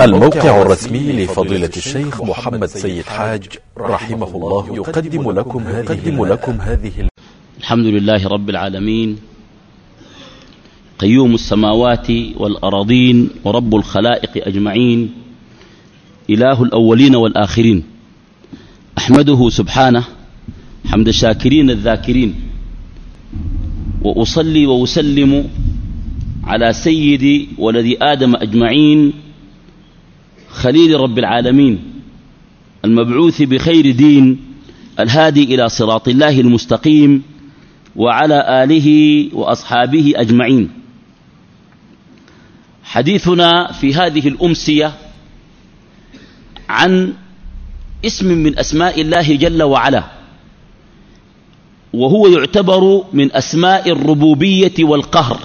الموقع الرسمي لفضيلة الشيخ محمد سيد حاج رحمه الله يقدم لكم يقدم لكم هذه الحمد لله رب العالمين. قيوم السماوات والأراضين ورب الخلائق أجمعين. إله الأولين والآخرين. أحمده سبحانه حمد الشاكرين الذاكرين. وأصلي وأسلم على سيد ولد آدم أجمعين خليل رب العالمين المبعوث بخير دين الهادي إلى صراط الله المستقيم وعلى آله وأصحابه أجمعين. حديثنا في هذه الأمسية عن اسم من أسماء الله جل وعلا وهو يعتبر من أسماء الربوبية والقهر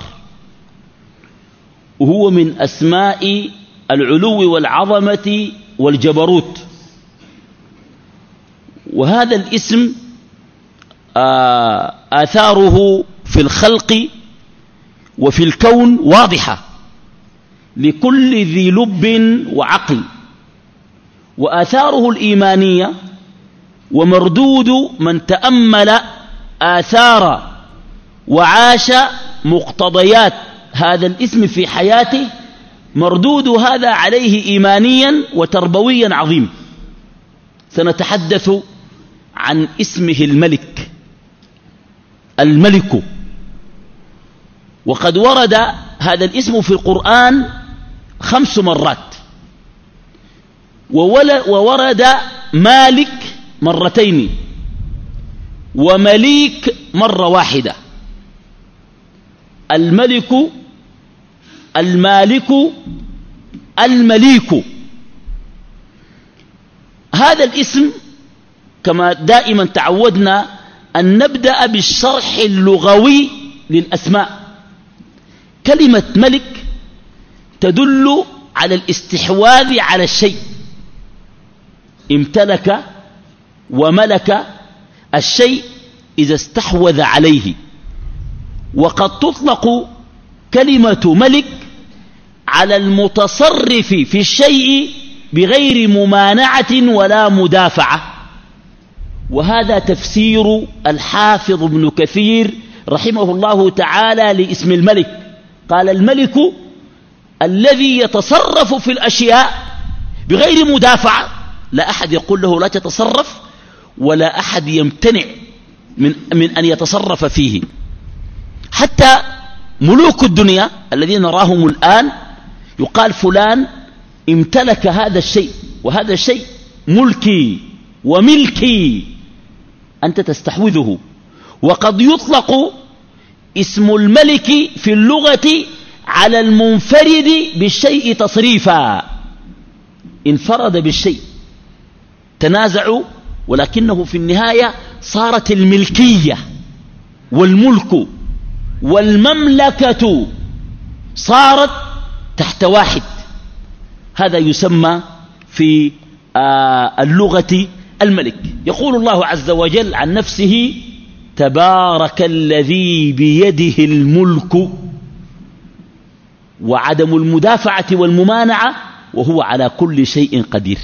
وهو من أسماء العلو والعظمة والجبروت. وهذا الاسم آثاره في الخلق وفي الكون واضحة لكل ذي لب وعقل. وآثاره الإيمانية ومردود من تأمل آثار وعاش مقتضيات هذا الاسم في حياته مردود هذا عليه إيمانيا وتربويا عظيم. سنتحدث عن اسمه الملك. الملك. وقد ورد هذا الاسم في القرآن خمس مرات. وورد مالك مرتين. ومليك مرة واحدة. الملك المالك المليك. هذا الاسم كما دائما تعودنا أن نبدأ بالشرح اللغوي للأسماء. كلمة ملك تدل على الاستحواذ على الشيء. امتلك وملك الشيء إذا استحوذ عليه. وقد تطلق كلمة ملك على المتصرف في الشيء بغير ممانعة ولا مدافعة. وهذا تفسير الحافظ ابن كثير رحمه الله تعالى لاسم الملك. قال الملك الذي يتصرف في الأشياء بغير مدافعة لا أحد يقول له لا تتصرف ولا أحد يمتنع من, من أن يتصرف فيه. حتى ملوك الدنيا الذين نراهم الآن يقال فلان امتلك هذا الشيء وهذا الشيء ملكي وملكي. أنت تستحوذه. وقد يطلق اسم الملك في اللغة على المنفرد بالشيء تصريفا. انفرد بالشيء. تنازعوا ولكنه في النهاية صارت الملكية والملك والمملكة. صارت تحت واحد. هذا يسمى في آه، اللغة الملك. يقول الله عز وجل عن نفسه تبارك الذي بيده الملك وعدم المدافعة والممانعة وهو على كل شيء قدير.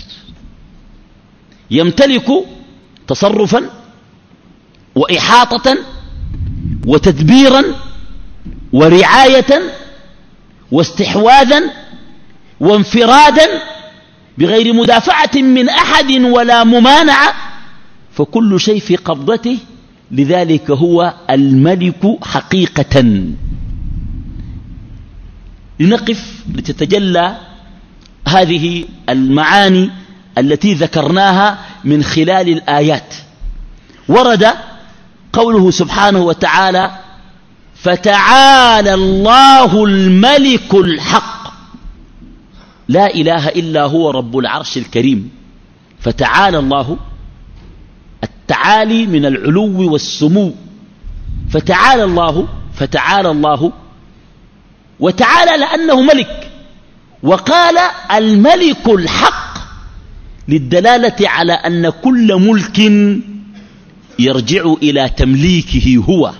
يمتلك تصرفا وإحاطة وتدبيرا ورعاية واستحواذا وانفرادا بغير مدافعة من أحد ولا ممانعة فكل شيء في قبضته. لذلك هو الملك حقيقة. لنقف لتتجلى هذه المعاني التي ذكرناها من خلال الآيات. ورد قوله سبحانه وتعالى فتعالى الله الملك الحق. لا إله إلا هو رب العرش الكريم. فتعالى الله التعالي من العلو والسمو. فتعالى الله فتعالى الله وتعالى لأنه ملك. وقال الملك الحق للدلالة على أن كل ملك يرجع إلى تمليكه هو.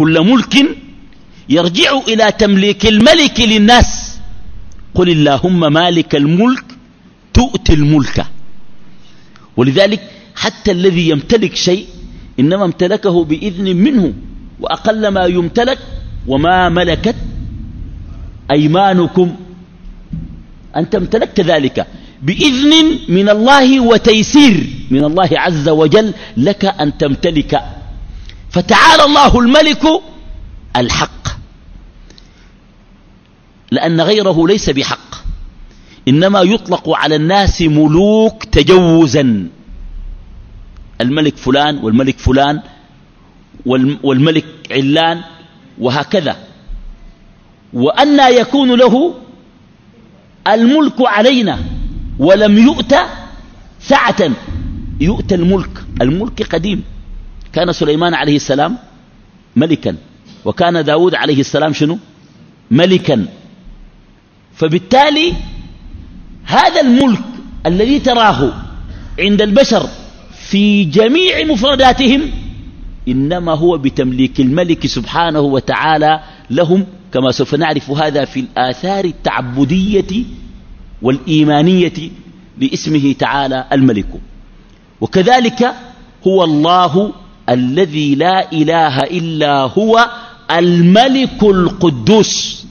كل ملك يرجع إلى تمليك الملك للناس. قل اللهم مالك الملك تؤتي الملك. ولذلك حتى الذي يمتلك شيء إنما امتلكه بإذن منه وأقل ما يمتلك وما ملكت أيمانكم. أنت امتلكت ذلك بإذن من الله وتيسير من الله عز وجل لك أن تمتلك. فتعالى الله الملك الحق. لأن غيره ليس بحق. إنما يطلق على الناس ملوك تجوزا. الملك فلان والملك فلان والملك علان وهكذا. وأنا يكون له الملك علينا ولم يؤت سعة يؤتى الملك. الملك قديم. كان سليمان عليه السلام ملكا. وكان داود عليه السلام شنو؟ ملكا. فبالتالي هذا الملك الذي تراه عند البشر في جميع مفرداتهم إنما هو بتمليك الملك سبحانه وتعالى لهم كما سوف نعرف هذا في الآثار التعبدية والإيمانية لاسمه تعالى الملك. وكذلك هو الله الذي لا إله إلا هو الملك القدوس.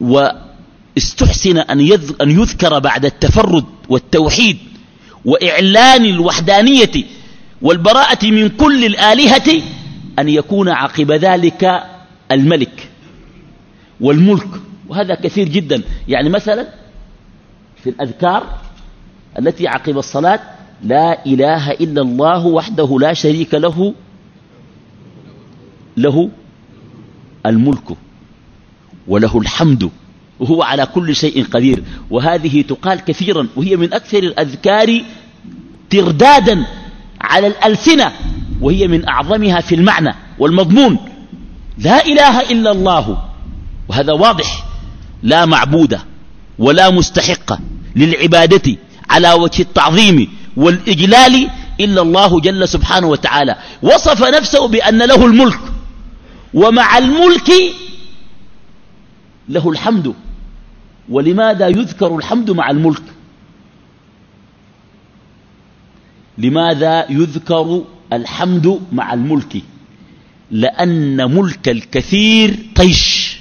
واستحسن أن يذكر بعد التفرد والتوحيد وإعلان الوحدانية والبراءة من كل الآلهة أن يكون عقب ذلك الملك والملك. وهذا كثير جدا. يعني مثلا في الأذكار التي عقب الصلاة لا إله إلا الله وحده لا شريك له له الملك وله الحمد وهو على كل شيء قدير. وهذه تقال كثيرا وهي من أكثر الأذكار تردادا على الألسنة وهي من أعظمها في المعنى والمضمون. لا إله إلا الله وهذا واضح. لا معبود ولا مستحق للعبادة على وجه التعظيم. والإجلال إلا الله جل سبحانه وتعالى. وصف نفسه بأن له الملك. ومع الملك له الحمد. ولماذا يذكر الحمد مع الملك؟ لماذا يذكر الحمد مع الملك؟ لأن ملك الكثير طيش.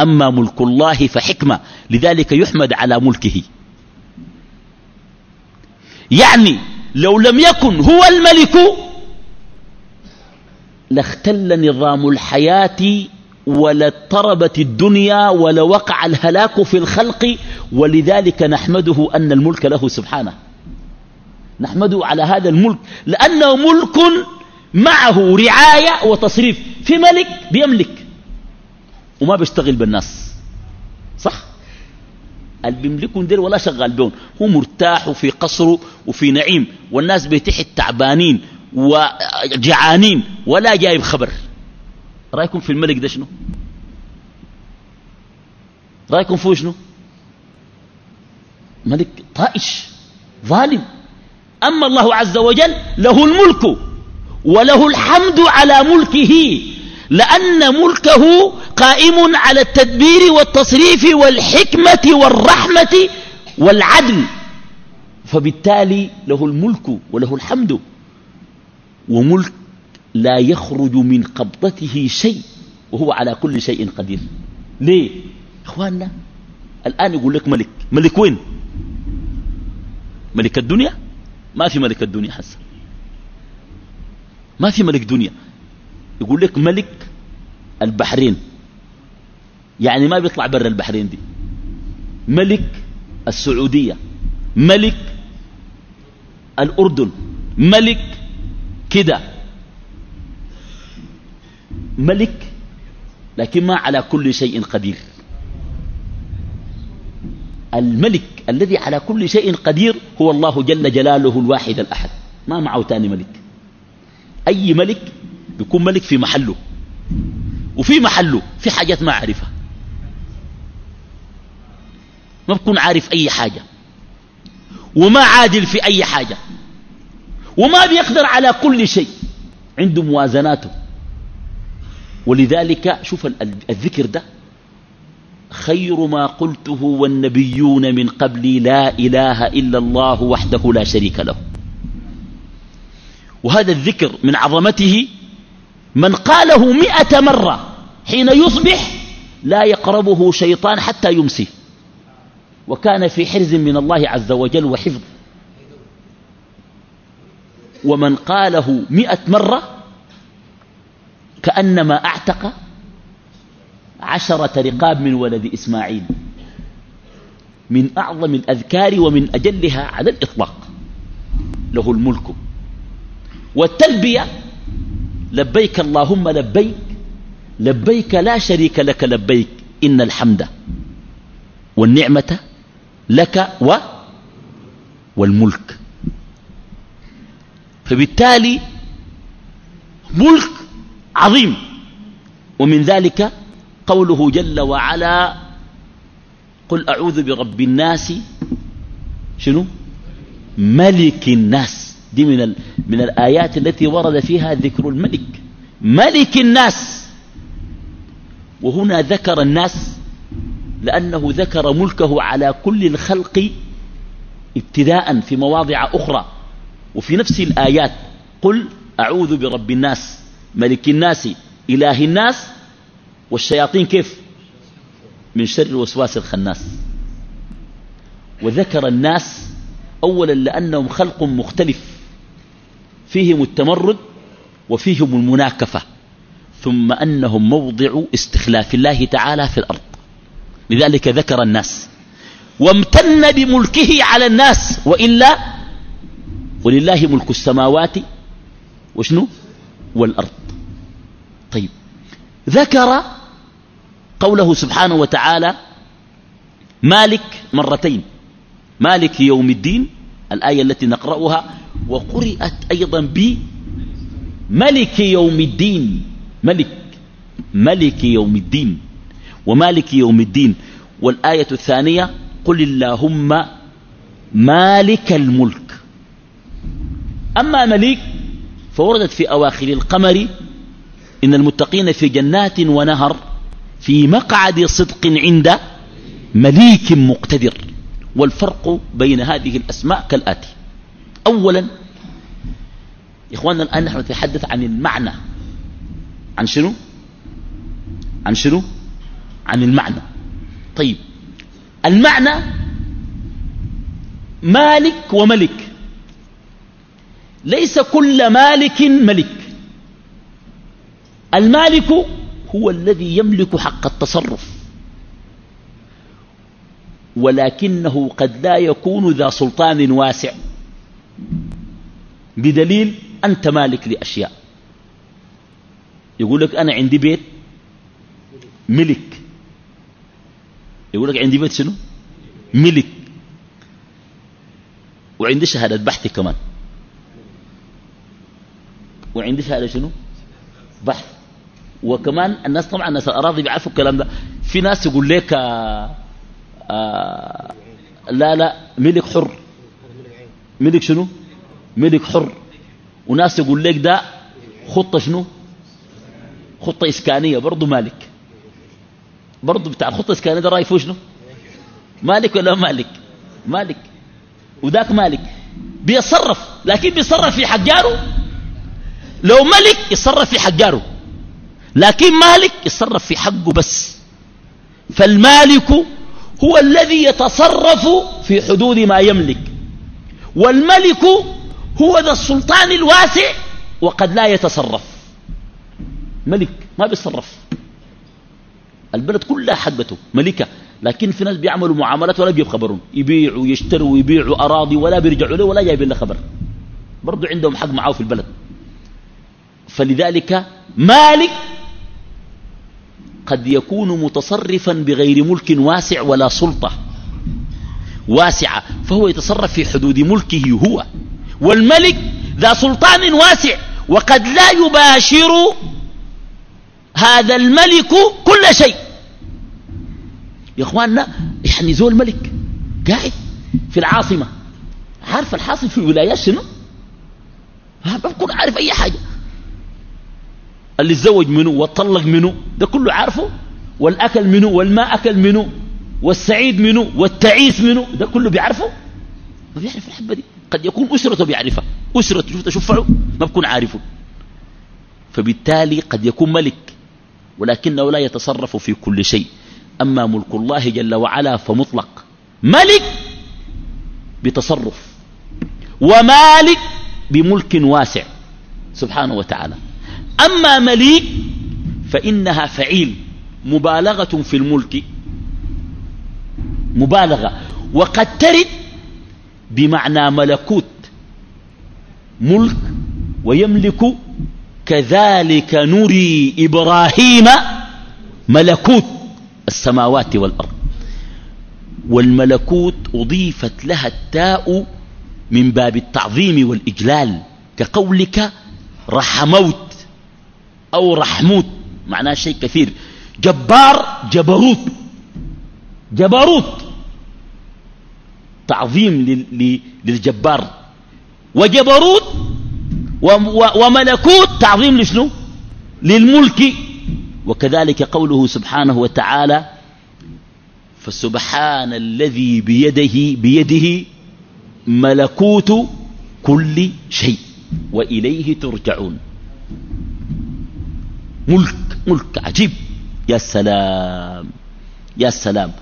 أما ملك الله فحكمة. لذلك يحمد على ملكه. يعني لو لم يكن هو الملك لاختل نظام الحياة ولاضطربت الدنيا ولوقع الهلاك في الخلق ولذلك نحمده أن الملك له سبحانه. نحمده على هذا الملك لأنه ملك معه رعاية وتصريف. في ملك بيملك وما بيشتغل بالناس. اللي بيملكون دير ولا شغال بهم هو مرتاح وفي قصره وفي نعيم. والناس بيتحت تعبانين وجعانين ولا جايب خبر. رأيكم في الملك ده شنو؟ رأيكم فيه شنو؟ ملك طائش ظالم. أما الله عز وجل له الملك وله الحمد على ملكه. لأن ملكه قائم على التدبير والتصريف والحكمة والرحمة والعدل. فبالتالي له الملك وله الحمد. وملك لا يخرج من قبضته شيء وهو على كل شيء قدير. ليه؟ إخواننا الآن يقول لك ملك. ملك وين؟ ملك الدنيا؟ ما في ملك الدنيا حسن. ما في ملك دنيا. يقول لك ملك البحرين. يعني ما بيطلع برا البحرين دي. ملك السعودية ملك الأردن ملك كده. ملك لكن ما على كل شيء قدير. الملك الذي على كل شيء قدير هو الله جل جلاله الواحد الأحد. ما معه تاني ملك. أي ملك بيكون ملك في محله. وفي محله في حاجات ما عارفها ما بكون عارف أي حاجة. وما عادل في أي حاجة. وما بيقدر على كل شيء. عنده موازناته. ولذلك شوف الذكر ده. خير ما قلته والنبيون من قبلي لا إله إلا الله وحده لا شريك له. وهذا الذكر من عظمته من قاله مئة مرة حين يصبح لا يقربه شيطان حتى يمسي. وكان في حرز من الله عز وجل وحفظ. ومن قاله مئة مرة كأنما أعتق عشرة رقاب من ولد إسماعيل. من أعظم الأذكار ومن أجلها على الإطلاق. له الملك. والتلبية لبيك اللهم لبيك لبيك لا شريك لك لبيك إن الحمد والنعمة لك و والملك. فبالتالي ملك عظيم ومن ذلك قوله جل وعلا قل أعوذ برب الناس شنو؟ ملك الناس. دي من, من الآيات التي ورد فيها ذكر الملك. ملك الناس. وهنا ذكر الناس لأنه ذكر ملكه على كل الخلق ابتداء في مواضع أخرى. وفي نفس الآيات قل أعوذ برب الناس ملك الناس إله الناس والشياطين كيف؟ من شر الوسواس الخناس. وذكر الناس أولا لأنهم خلق مختلف. فيهم التمرد وفيهم المناكفة ثم أنهم موضع استخلاف الله تعالى في الأرض. لذلك ذكر الناس وامتن بملكه على الناس وإلا ولله ملك السماوات وشنو؟ والأرض. طيب ذكر قوله سبحانه وتعالى مالك مرتين مالك يوم الدين الآية التي نقرأها وقرأت أيضا بملك يوم الدين. ملك ملك يوم الدين. ومالك يوم الدين. والآية الثانية قل اللهم مالك الملك. أما مليك فوردت في أواخر القمر إن المتقين في جنات ونهر في مقعد صدق عند مليك مقتدر. والفرق بين هذه الأسماء كالآتي. أولا إخواننا الآن نحن نتحدث عن المعنى. عن شنو؟ عن شنو؟ عن المعنى. طيب المعنى مالك وملك. ليس كل مالك ملك. المالك هو الذي يملك حق التصرف. ولكنه قد لا يكون ذا سلطان واسع. بدليل أنت مالك لأشياء. يقول لك أنا عندي بيت ملك. يقول لك عندي بيت شنو؟ ملك. وعندي شهادة بحث كمان. وعندي شهادة شنو؟ بحث. وكمان الناس طبعا الناس الأراضي بيعرفوا الكلام ده. في ناس يقول لك آآ لا لا ملك حر. ملك شنو؟ ملك حر. وناس يقول لك ده خطة شنو؟ خطة إسكانية برضو مالك. برضو بتاع الخطة الإسكانية ده رأي فيه شنو؟ مالك ولا مالك؟ مالك. وذاك مالك. بيتصرف لكن بيتصرف في حق جاره؟ لو ملك يتصرف في حق جاره. لكن مالك يتصرف في حقه بس. فالمالك هو الذي يتصرف في حدود ما يملك. والملك هو ذا السلطان الواسع وقد لا يتصرف. ملك ما بيتصرف. البلد كلها حقته ملكة لكن في ناس بيعملوا معاملات ولا بيجيب خبرهم. يبيعوا يشتروا ويبيعوا أراضي ولا بيرجعوا له ولا جايبين له خبر. برضو عندهم حق معاه في البلد. فلذلك مالك قد يكون متصرفا بغير ملك واسع ولا سلطة واسعة فهو يتصرف في حدود ملكه هو والملك ذا سلطان واسع وقد لا يباشر هذا الملك كل شيء. يا إخواننا يعني زول ملك قاعد في العاصمة عارف الحاصل في الولايات شنو؟ ما بكون عارف أي حاجة. اللي تزوج منه وطلق منه ده كله عارفه؟ والأكل منه والماء أكل منه والسعيد منه والتعيس منه ده كله بيعرفه؟ ما بيعرف الحبة دي. قد يكون أسرته بيعرفها. أسرته شفت شفعه؟ ما بكون عارفه. فبالتالي قد يكون ملك ولكنه لا يتصرف في كل شيء. أما ملك الله جل وعلا فمطلق. ملك بتصرف. ومالك بملك واسع. سبحانه وتعالى. أما مليك فإنها فعيل مبالغة في الملك. مبالغة. وقد ترد بمعنى ملكوت. ملك ويملك كذلك نري إبراهيم ملكوت السماوات والأرض. والملكوت أضيفت لها التاء من باب التعظيم والإجلال كقولك رحموت. أو رحموت معناه شيء كثير. جبار جبروت. جبروت. تعظيم للجبار. وجبروت وملكوت تعظيم لشنو؟ للملك. وكذلك قوله سبحانه وتعالى فسبحان الذي بيده بيده ملكوت كل شيء وإليه ترجعون. ملك ملك عجيب. يا سلام يا سلام.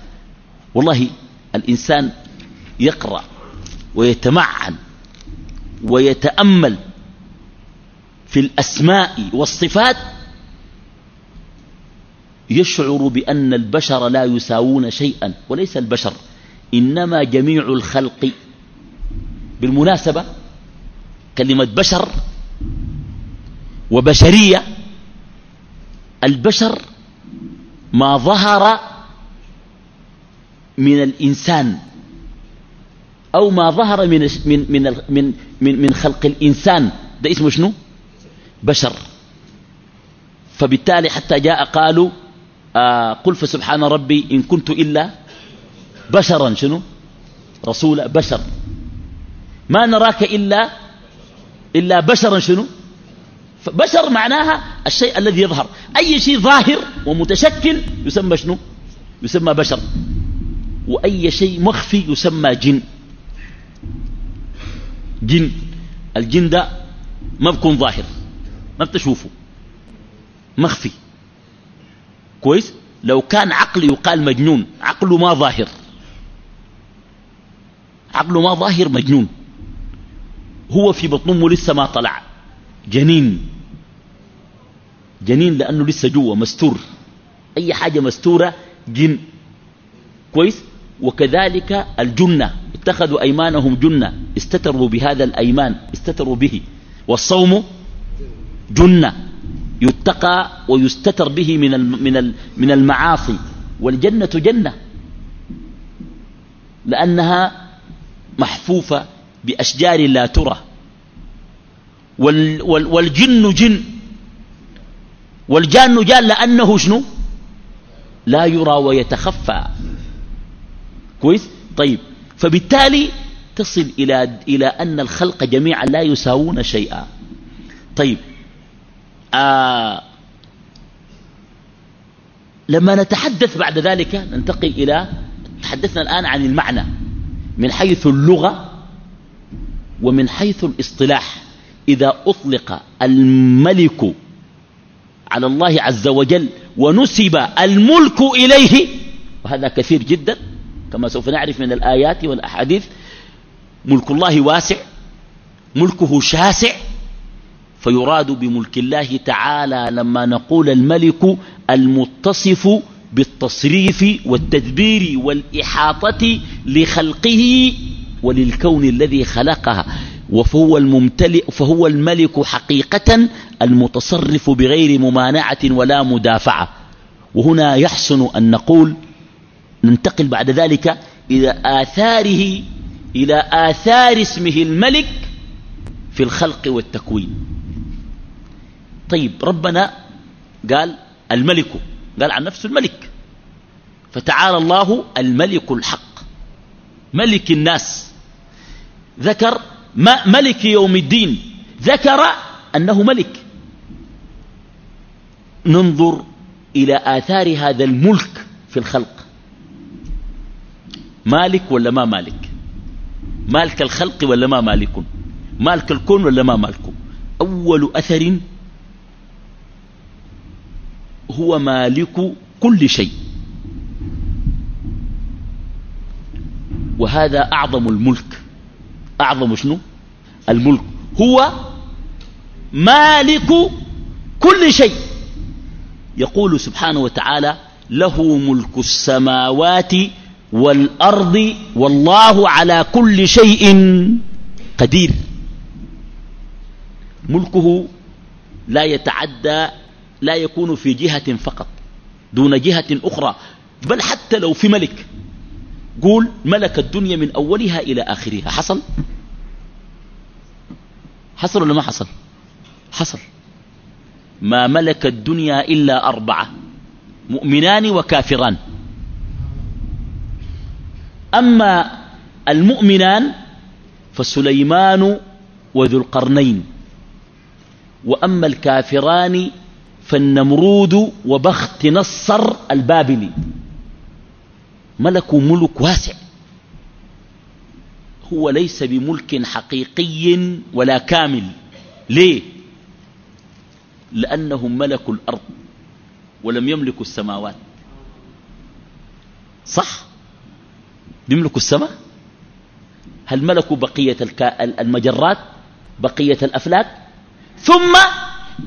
والله الإنسان يقرأ ويتمعن ويتأمل في الأسماء والصفات يشعر بأن البشر لا يساوون شيئا وليس البشر إنما جميع الخلق. بالمناسبة كلمة بشر وبشرية البشر ما ظهر من الإنسان أو ما ظهر من من من من من, من خلق الإنسان. ده اسمه شنو؟ بشر. فبالتالي حتى جاء قالوا آه قل فسبحان ربي إن كنت إلا بشرا. شنو؟ رسول بشر. ما نراك إلا إلا بشرا. شنو؟ بشر معناها الشيء الذي يظهر. أي شيء ظاهر ومتشكل يسمى شنو؟ يسمى بشر. وأي شيء مخفي يسمى جن. جن. الجن ده ما بكون ظاهر. ما بتشوفه. مخفي. كويس؟ لو كان عقل يقال مجنون عقله ما ظاهر. عقله ما ظاهر مجنون. هو في بطن امه لسه ما طلع. جنين. جنين لأنه لسه جوا مستور. أي حاجة مستورة جن. كويس؟ وكذلك الجنة. اتخذوا أيمانهم جنة. استتروا بهذا الأيمان. استتروا به. والصوم جنة. يتقى ويستتر به من من من المعاصي. والجنة جنة. لأنها محفوفة بأشجار لا ترى. والجن جن. والجان جان لأنه شنو؟ لا يرى ويتخفى. كويس؟ طيب. فبالتالي تصل إلى, إلى أن الخلق جميعا لا يساوون شيئا. طيب. آه لما نتحدث بعد ذلك ننتقل إلى تحدثنا الآن عن المعنى. من حيث اللغة ومن حيث الاصطلاح. إذا أطلق الملك على الله عز وجل ونسب الملك إليه. وهذا كثير جدا كما سوف نعرف من الآيات والأحاديث. ملك الله واسع ملكه شاسع فيراد بملك الله تعالى لما نقول الملك المتصف بالتصريف والتدبير والإحاطة لخلقه وللكون الذي خلقها. وفهو الممتلئ فهو الملك حقيقة المتصرف بغير ممانعة ولا مدافعة. وهنا يحسن أن نقول ننتقل بعد ذلك إلى آثاره إلى آثار اسمه الملك في الخلق والتكوين. طيب ربنا قال الملك قال عن نفسه الملك. فتعالى الله الملك الحق ملك الناس. ذكر ملك يوم الدين. ذكر أنه ملك. ننظر إلى آثار هذا الملك في الخلق. مالك ولا ما مالك؟ مالك الخلق ولا ما مالك؟ مالك الكون ولا ما مالكم أول أثر هو مالك كل شيء. وهذا أعظم الملك. أعظم شنو؟ الملك. هو مالك كل شيء. يقول سبحانه وتعالى له ملك السماوات والأرض والله على كل شيء قدير. ملكه لا يتعدى لا يكون في جهة فقط دون جهة أخرى بل حتى لو في ملك. قول ملك الدنيا من أولها إلى آخرها. حصل؟ حصل ولا ما حصل؟ حصل. ما ملك الدنيا إلا أربعة مؤمنان وكافران. أما المؤمنان فسليمان وذو القرنين وأما الكافران فالنمرود وبخت نصر البابلي. ملك ملك واسع. هو ليس بملك حقيقي ولا كامل. ليه؟ لأنهم ملكوا الأرض ولم يملكوا السماوات. صح؟ بيملكوا السماء؟ هل ملكوا بقية المجرات؟ بقية الأفلاك؟ ثم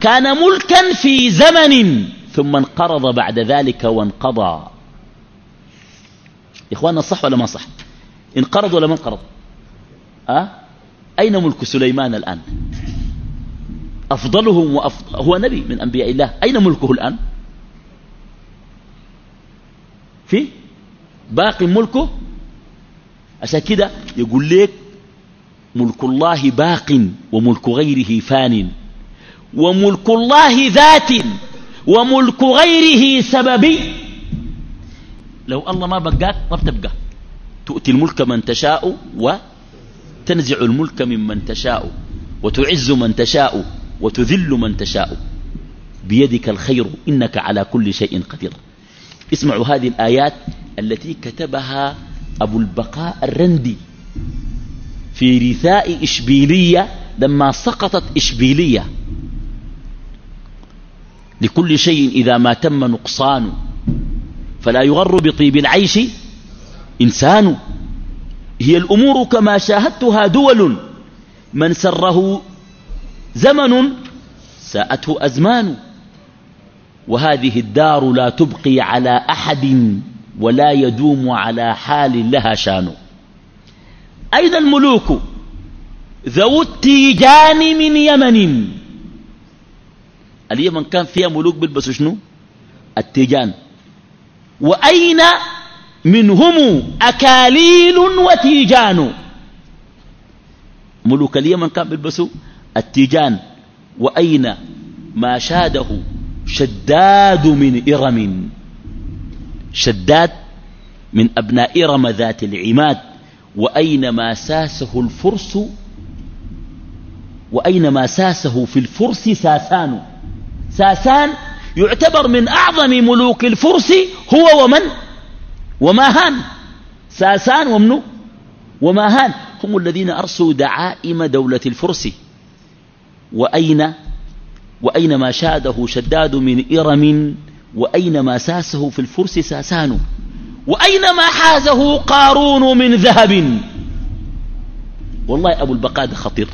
كان ملكا في زمن ثم انقرض بعد ذلك وانقضى. يا إخواننا صح ولا ما صح؟ انقرض ولا ما انقرض أه؟ أين ملك سليمان الآن؟ أفضلهم وأفضل هو نبي من أنبياء الله. أين ملكه الآن؟ في؟ باقي ملكه؟ عشان كده يقول لك ملك الله باق وملك غيره فان وملك الله ذات وملك غيره سببي. لو الله ما بقاك ما بتبقى. تؤتي الملك من تشاء وتنزع الملك ممن تشاء وتعز من تشاء وتذل من تشاء. بيدك الخير إنك على كل شيء قدير. اسمعوا هذه الآيات التي كتبها أبو البقاء الرندي في رثاء إشبيلية لما سقطت إشبيلية. لكل شيء إذا ما تم نقصان فلا يغر بطيب العيش إنسان. هي الأمور كما شاهدتها دول. من سره زمن ساءته أزمان. وهذه الدار لا تبقي على أحد ولا يدوم على حال لها شان. أين الملوك؟ ذو التيجان من يمن. اليمن كان فيها ملوك بيلبسوا شنو؟ التيجان. وأين منهم أكاليل وتيجان؟ ملوك اليمن كان بيلبسوا التيجان. وأين ما شاده شداد من إرم؟ شداد من أبناء إرم ذات العماد. وأين ما ساسه الفرس؟ وأين ما ساسه في الفرس ساسان؟ ساسان يعتبر من أعظم ملوك الفرس هو ومن؟ وماهان؟ ساسان ومنو؟ وماهان؟ هم الذين أرسوا دعائم دولة الفرس. وأين؟ وأين ما شاده شداد من إرم؟ وأين ما ساسه في الفرس ساسان؟ وأين ما حازه قارون من ذهب؟ والله أبو البقاء خطير.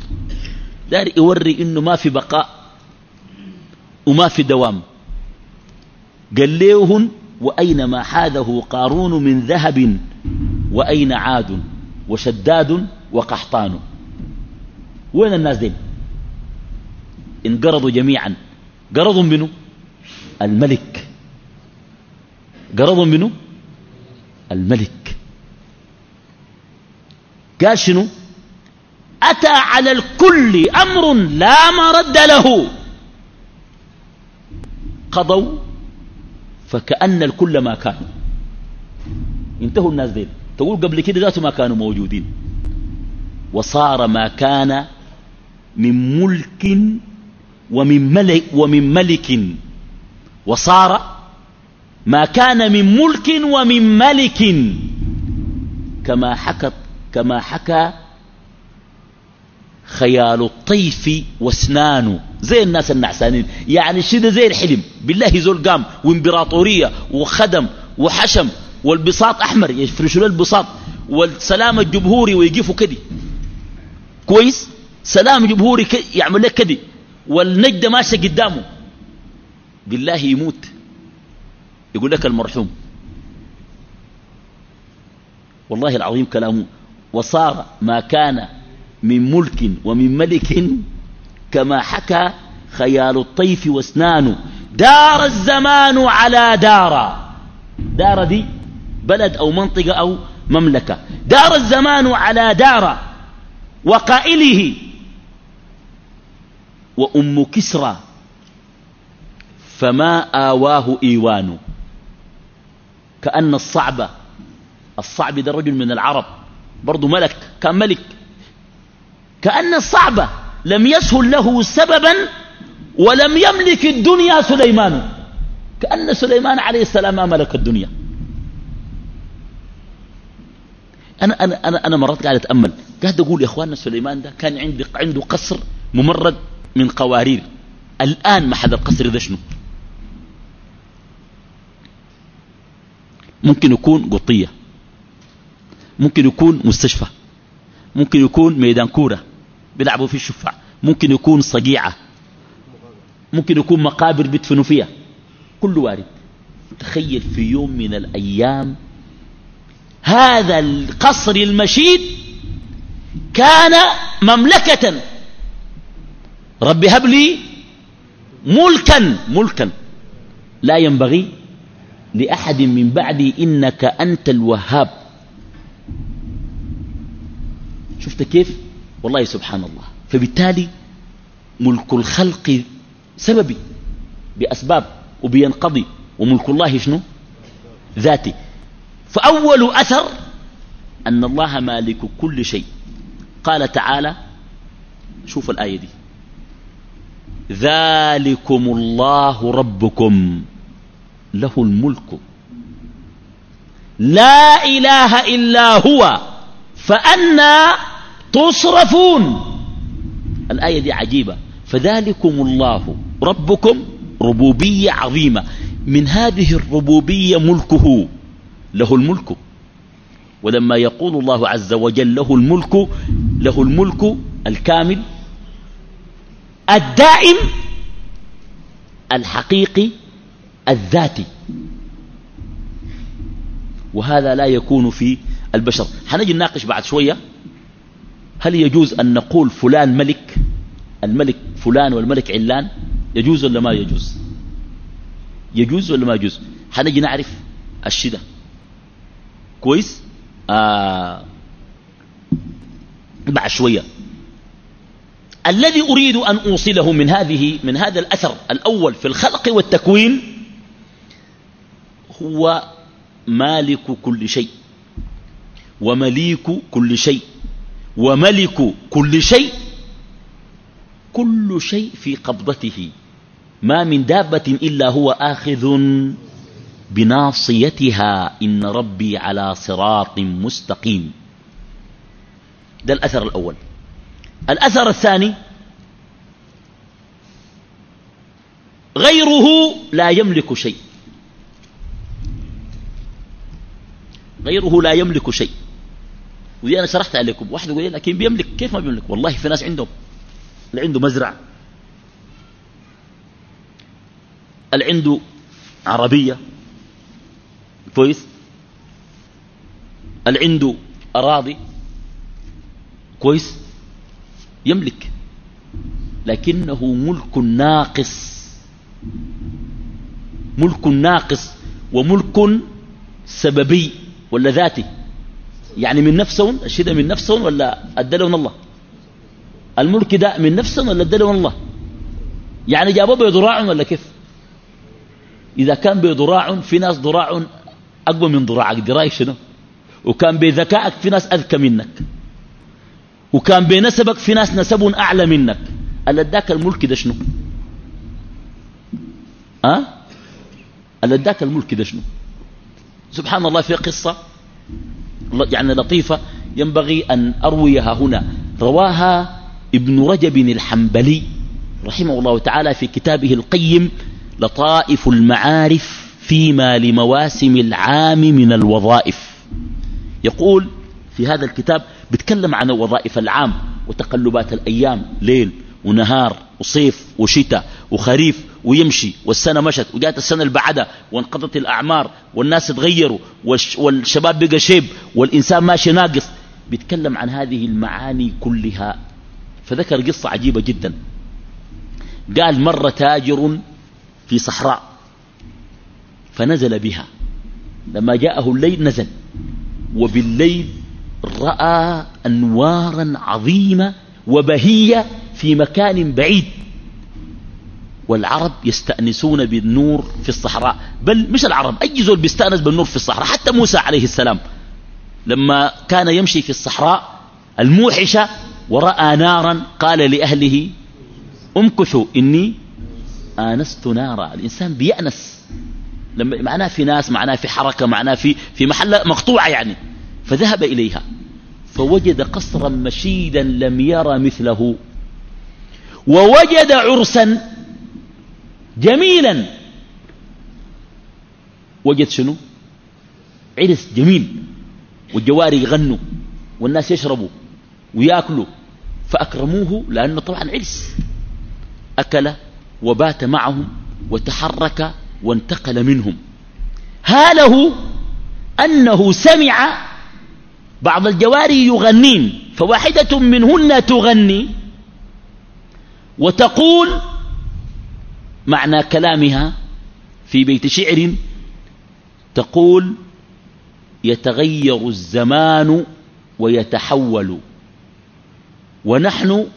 دار يوري إنه ما في بقاء وما في دوام. قال ليهن وأين ما حاذه قارون من ذهب وأين عاد وشداد وقحطان. وين الناس دين انقرضوا جميعا. قرضوا منه الملك. قرضوا منه الملك. قال شنو؟ أتى على الكل أمر لا مرد له. قضوا فكأن الكل ما كانوا. انتهوا الناس دين تقول قبل كده ذاته ما كانوا موجودين. وصار ما كان من ملك ومن ملك, ومن ملك. وصار ما كان من ملك ومن ملك. كما حكى كما حكى خيال الطيف واسنانه زي الناس النعسانين. يعني الشيء زي الحلم. بالله زول قام وامبراطورية وخدم وحشم والبساط أحمر. يفرشوا له البساط؟ والسلام الجمهوري ويقفوا كده كويس؟ سلام جمهوري يعمل لك كده والنجدة ماشية قدامه. بالله يموت. يقول لك المرحوم. والله العظيم كلامه. وصار ما كان من ملك ومن ملك كما حكى خيال الطيف واسنانه دار الزمان على دار دار دي بلد أو منطقة أو مملكة. دار الزمان على دار وقائله وأم كسرى. فما آواه إيوان. كأن الصعب. الصعب ده رجل من العرب. برضو ملك. كان ملك. كأن الصعب لم يسهل له سببا ولم يملك الدنيا سليمان. كأن سليمان عليه السلام ما ملك الدنيا. أنا, أنا, أنا, أنا مرات قاعد أتأمل. قاعد أقول يا أخواننا سليمان ده كان عنده, عنده قصر ممرد من قوارير. الآن ما حدا القصر ده شنو؟ ممكن يكون قطية. ممكن يكون مستشفى. ممكن يكون ميدان كورة. بيلعبوا فيه الشفع ممكن يكون صقيعة. ممكن يكون مقابر بيدفنوا فيها. كل وارد تخيل في يوم من الأيام هذا القصر المشيد كان مملكة. رب هب لي ملكا. ملكا. لا ينبغي لأحد من بعدي إنك أنت الوهاب. شفت كيف؟ والله سبحان الله فبالتالي ملك الخلق سببي بأسباب وبينقضي وملك الله شنو؟ ذاتي. فأول أثر أن الله مالك كل شيء. قال تعالى شوف الآية دي. ذلكم الله ربكم. له الملك. لا إله إلا هو. فأنا تصرفون. الآية دي عجيبة. فذلكم الله. ربكم ربوبية عظيمة. من هذه الربوبية ملكه. له الملك. ولما يقول الله عز وجل له الملك له الملك الكامل الدائم الحقيقي الذاتي. وهذا لا يكون في البشر. حنجي نناقش بعد شوية. هل يجوز أن نقول فلان ملك؟ الملك فلان والملك علان؟ يجوز ولا ما يجوز؟ يجوز ولا ما يجوز؟ حنجي نعرف الشدة. كويس؟ آه بعد شوية. الذي أريد أن أوصله من هذه من هذا الأثر الأول في الخلق والتكوين هو مالك كل شيء ومليك كل شيء. وملك كل شيء كل شيء في قبضته. ما من دابة إلا هو آخذ بناصيتها. إن ربي على صراط مستقيم. ده الأثر الأول. الأثر الثاني غيره لا يملك شيء. غيره لا يملك شيء. ودي أنا شرحت عليكم واحد يقول لكن بيملك. كيف ما بيملك؟ والله في ناس عندهم. اللي عنده مزرعة. اللي عنده عربية. كويس. اللي عنده أراضي. كويس. يملك. لكنه ملك ناقص. ملك ناقص. وملك سببي. ولا ذاتي. يعني من نفسهم الشيء ده من نفسهم ولا أدلون الله؟ الملك ده من نفسهم ولا أدلون الله؟ يعني جابوه بضراع ولا كيف؟ إذا كان بضراع في ناس ضراع أقوى من ضراعك درايك شنو؟ وكان بذكائك في ناس أذكى منك. وكان بنسبك في ناس نسب أعلى منك. ألا أداك الملك ده شنو؟ أه؟ أداك الملك ده شنو؟ سبحان الله في قصة يعني لطيفة ينبغي أن أرويها هنا. رواها ابن رجب الحنبلي رحمه الله تعالى في كتابه القيم لطائف المعارف فيما لمواسم العام من الوظائف. يقول في هذا الكتاب بيتكلم عن وظائف العام وتقلبات الأيام ليل ونهار وصيف وشتاء. وخريف ويمشي والسنة مشت وجاءت السنة اللي بعدها وانقضت الأعمار والناس تغيروا والشباب بقى شيب والإنسان ماشي ناقص. بيتكلم عن هذه المعاني كلها. فذكر قصة عجيبة جدا. قال مر تاجر في صحراء فنزل بها. لما جاءه الليل نزل. وبالليل رأى أنوارا عظيمة وبهية في مكان بعيد. والعرب يستأنسون بالنور في الصحراء. بل مش العرب أي زول بيستأنس بالنور في الصحراء. حتى موسى عليه السلام لما كان يمشي في الصحراء الموحشة ورأى نارا قال لأهله أمكثوا إني آنست نارا. الإنسان بيأنس. لما معناه في ناس معناه في حركة معناه في, في محل مقطوعة يعني. فذهب إليها فوجد قصرا مشيدا لم يرى مثله. ووجد عرسا جميلا. وجد شنو؟ عرس جميل. والجواري يغنوا. والناس يشربوا. ويأكلوا. فأكرموه لأنه طبعا عرس. أكل وبات معهم وتحرك وانتقل منهم. هاله أنه سمع بعض الجواري يغنين. فواحدة منهن تغني. وتقول معنى كلامها في بيت شعر تقول يتغير الزمان ويتحول ونحن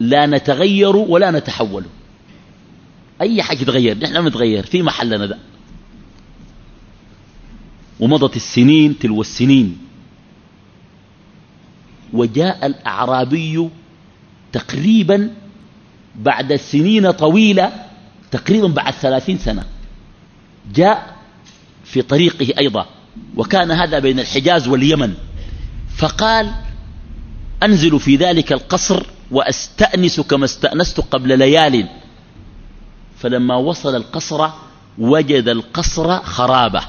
لا نتغير ولا نتحول. أي حاجة تغير نحن نتغير في محلنا ده. ومضت السنين تلو السنين. وجاء الأعرابي تقريبا بعد سنين طويلة تقريبا بعد ثلاثين سنة جاء في طريقه أيضا وكان هذا بين الحجاز واليمن. فقال أنزل في ذلك القصر وأستأنس كما استأنست قبل ليال. فلما وصل القصر وجد القصر خرابة.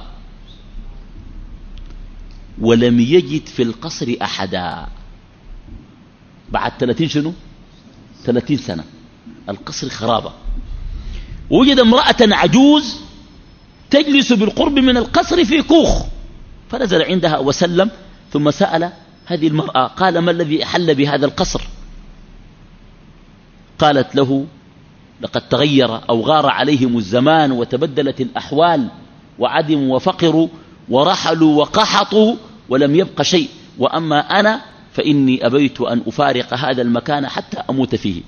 ولم يجد في القصر أحدا. بعد ثلاثين شنو؟ ثلاثين سنة. القصر خرابة. وجد امرأة عجوز تجلس بالقرب من القصر في كوخ. فنزل عندها وسلم ثم سأل هذه المرأة قال ما الذي حل بهذا القصر؟ قالت له لقد تغير أو غار عليهم الزمان وتبدلت الأحوال وعدموا وفقروا ورحلوا وقحطوا ولم يبق شيء. وأما أنا فإني أبيت أن أفارق هذا المكان حتى أموت فيه.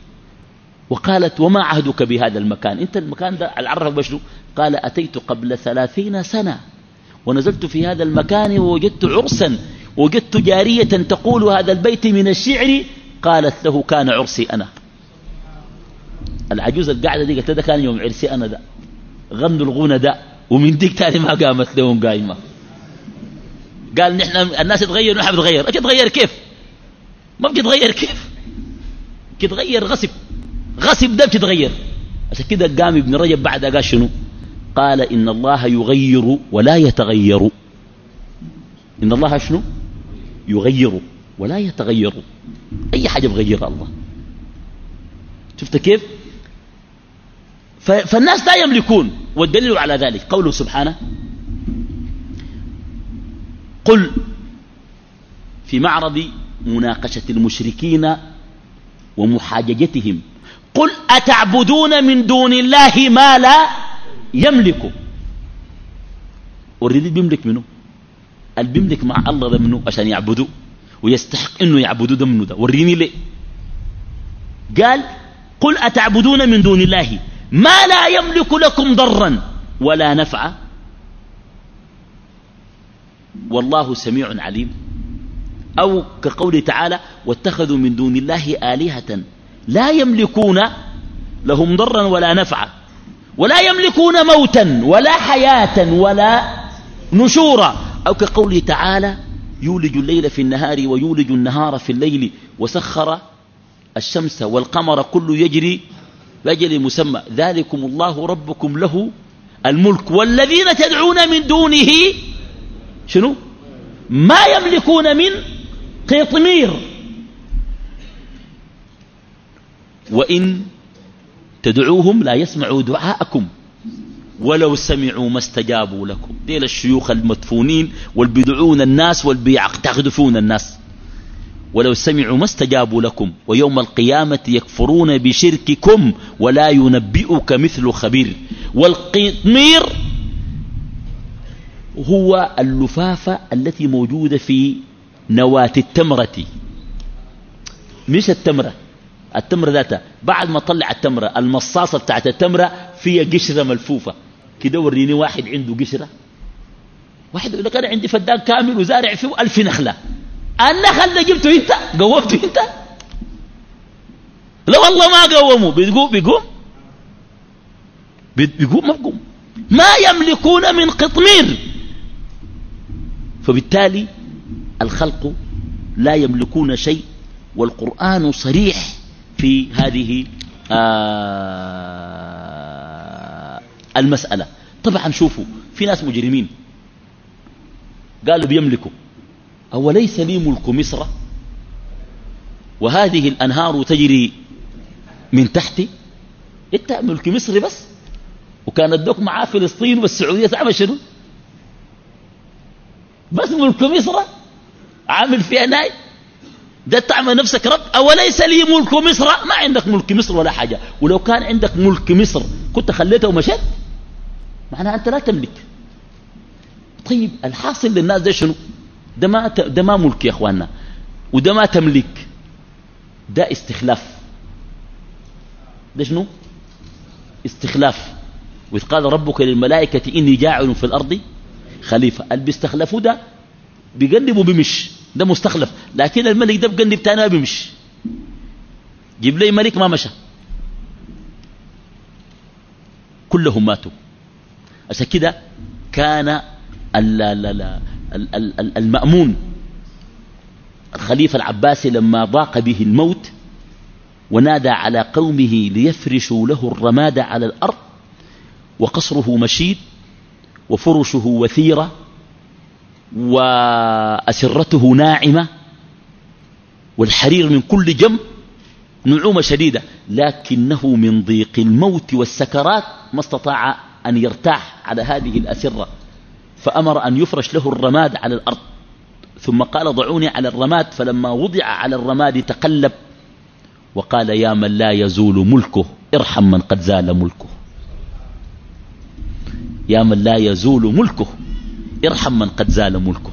وقالت وما عهدك بهذا المكان؟ انت المكان ده العرف بشنو قال أتيت قبل ثلاثين سنة ونزلت في هذا المكان ووجدت عرسا وجدت جارية تقول هذا البيت من الشعر قالت له كان عرسي أنا. العجوز القاعدة دي قلت ده كان يوم عرسي أنا ده. غنوا الغنى ده ومن ديك تاني ما قامت لهم قايمة. قال نحن الناس تغير نحن بتغير. تغير كيف؟ ما بتتغير كيف؟ تتغير غصب. غصب ده بتتغير عشان كده قام ابن رجب بعد قال شنو؟ قال إن الله يغير ولا يتغير. إن الله شنو؟ يغير ولا يتغير. أي حاجة بغيرها الله. شفت كيف؟ فالناس لا يملكون. والدليل على ذلك قوله سبحانه قل في معرض مناقشة المشركين ومحاججتهم. قل أتعبدون من دون الله ما لا يملك. وريد بيملك منه. اللي بيملك مع الله ده منه عشان يعبدوه ويستحق إنه يعبدوا ده منه ده. وريني ليه. قال قل أتعبدون من دون الله ما لا يملك لكم ضرا ولا نفعا. والله سميع عليم. أو كقوله تعالى واتخذوا من دون الله آلهة لا يملكون لهم ضرا ولا نفعا ولا يملكون موتا ولا حياة ولا نشورا. أو كقوله تعالى يولج الليل في النهار ويولج النهار في الليل وسخر الشمس والقمر كل يجري بأجل مسمى. ذلكم الله ربكم له الملك. والذين تدعون من دونه شنو؟ ما يملكون من قطمير. وإن تدعوهم لا يسمعوا دعاءكم. ولو سمعوا ما استجابوا لكم. ديل الشيوخ المدفونين والبيدعون الناس والبيعتقدفون الناس. ولو سمعوا ما استجابوا لكم. ويوم القيامة يكفرون بشرككم ولا ينبئك مثل خبير. والقطمير هو اللفافة التي موجودة في نواة التمرة. مش التمرة. التمرة ذاتها بعد ما طلع التمرة المصاصة بتاعت التمرة فيها قشرة ملفوفة. كده وريني واحد عنده قشرة. واحد يقول لك أنا عندي فدان كامل وزارع فيه ألف نخلة. النخل اللي جبته أنت؟ قومته أنت؟ لا والله ما قوموا. بيقوم. بيقوم بيقوم ما بيقوم. ما يملكون من قطمير. فبالتالي الخلق لا يملكون شيء والقرآن صريح. في هذه آه المسألة. طبعا شوفوا في ناس مجرمين. قالوا بيملكوا. أوليس لي ملك مصر؟ وهذه الأنهار تجري من تحتي. إنت ملك مصر بس. وكان ادوك معاه فلسطين والسعودية تعمل شنو؟ بس ملك مصر؟ عامل فيها ناي؟ ده تعمل نفسك رب. أوليس لي ملك مصر؟ ما عندك ملك مصر ولا حاجة. ولو كان عندك ملك مصر كنت خليته ومشيت معناها أنت لا تملك. طيب الحاصل للناس ده شنو؟ ده ما, ده ما ملك يا أخواننا. وده ما تملك ده استخلاف. ده شنو؟ استخلاف. وإذ قال ربك للملائكة إني جاعل في الأرض خليفة. اللي بيستخلفوا ده بيقلبوا بمش. ده مستخلف. لكن الملك ده بقلب تاني ما جيب لي ملك ما مشى. كلهم ماتوا. عشان كده كان المأمون. الخليفة العباسي لما ضاق به الموت ونادى على قومه ليفرشوا له الرماد على الأرض وقصره مشيد وفرشه وثيرة وأسرته ناعمة والحرير من كل جنب نعومة شديدة لكنه من ضيق الموت والسكرات ما استطاع أن يرتاح على هذه الأسرة فأمر أن يفرش له الرماد على الأرض. ثم قال ضعوني على الرماد فلما وضع على الرماد تقلب وقال يا من لا يزول ملكه ارحم من قد زال ملكه. يا من لا يزول ملكه ارحم من قد زال ملكه.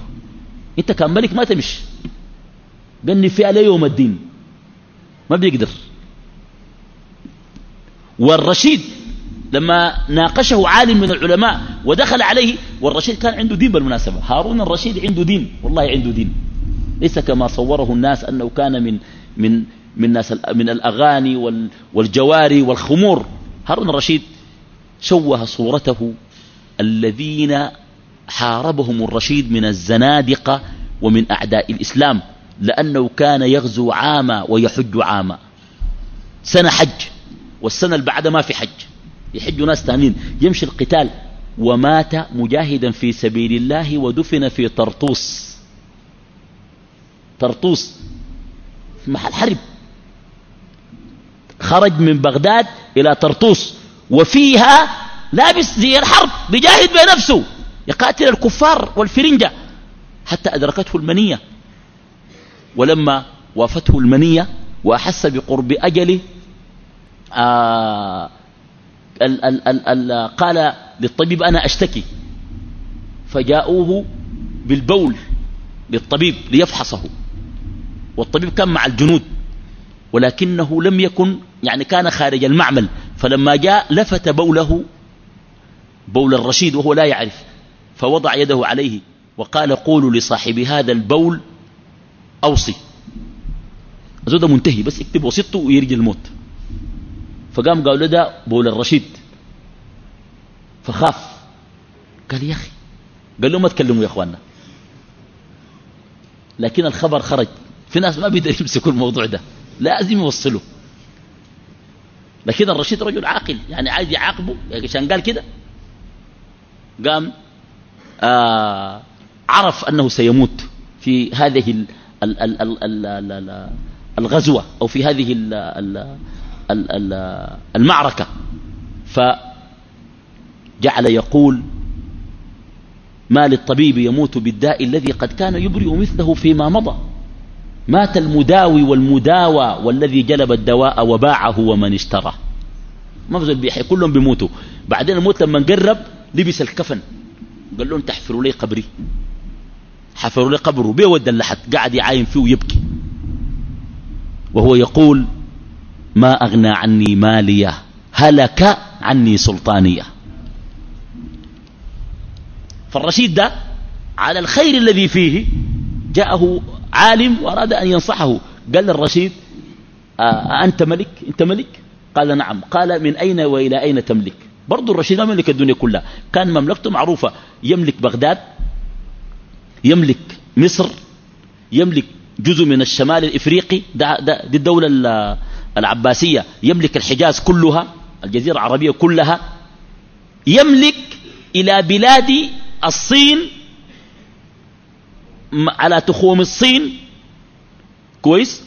إنت كان ملك ما تمشي. قني في عليه يوم الدين. ما بيقدر. والرشيد لما ناقشه عالم من العلماء ودخل عليه والرشيد كان عنده دين بالمناسبة. هارون الرشيد عنده دين. والله عنده دين. ليس كما صوره الناس أنه كان من من من, ناس من الأغاني والجواري والخمور. هارون الرشيد شوه صورته الذين حاربهم الرشيد من الزنادقة ومن أعداء الإسلام لأنه كان يغزو عاما ويحج عاما. سنة حج والسنة اللي بعدها ما في حج. يحجوا ناس ثانيين يمشي القتال. ومات مجاهدا في سبيل الله ودفن في طرطوس. طرطوس. محل حرب. خرج من بغداد إلى طرطوس. وفيها لابس زي الحرب بيجاهد بنفسه. يقاتل الكفار والفرنجة. حتى أدركته المنية. ولما وافته المنية وأحس بقرب أجله آه ال ال ال ال قال للطبيب أنا أشتكي. فجاءوه بالبول للطبيب ليفحصه. والطبيب كان مع الجنود. ولكنه لم يكن يعني كان خارج المعمل. فلما جاء لفت بوله بول الرشيد وهو لا يعرف. فوضع يده عليه وقال قولوا لصاحب هذا البول أوصي. الزود منتهي بس اكتب وسطه ويرجي الموت. فقام قال له ده بول الرشيد. فخاف. قال يا أخي قال له ما تكلموا يا أخواننا. لكن الخبر خرج. في ناس ما بيقدروا يمسكوا الموضوع ده لازم يوصلوا. لكن الرشيد رجل عاقل يعني عايز يعاقبه عشان قال كده؟ قام آه عرف أنه سيموت في هذه ال ال ال ال ال ال الغزوة أو في هذه ال ال ال المعركة فجعل يقول ما للطبيب يموت بالداء الذي قد كان يبرئ مثله فيما مضى مات المداوي والمداوى والذي جلب الدواء وباعه ومن اشترى ما بزول بيحي كلهم بيموتوا بعدين الموت لما قرب لبس الكفن قال لهم تحفروا لي قبري. حفروا لي قبره. بيود اللحد. قاعد يعاين فيه ويبكي. وهو يقول ما أغنى عني مالية هلك عني سلطانية فالرشيد ده على الخير الذي فيه جاءه عالم وأراد أن ينصحه. قال للرشيد آه أنت ملك؟ أنت ملك؟ قال نعم. قال من أين وإلى أين تملك؟ برضو الرشيد ما ملك الدنيا كلها. كان مملكته معروفة. يملك بغداد يملك مصر يملك جزء من الشمال الإفريقي ده, ده دي الدولة العباسية. يملك الحجاز كلها الجزيرة العربية كلها. يملك إلى بلاد الصين على تخوم الصين. كويس؟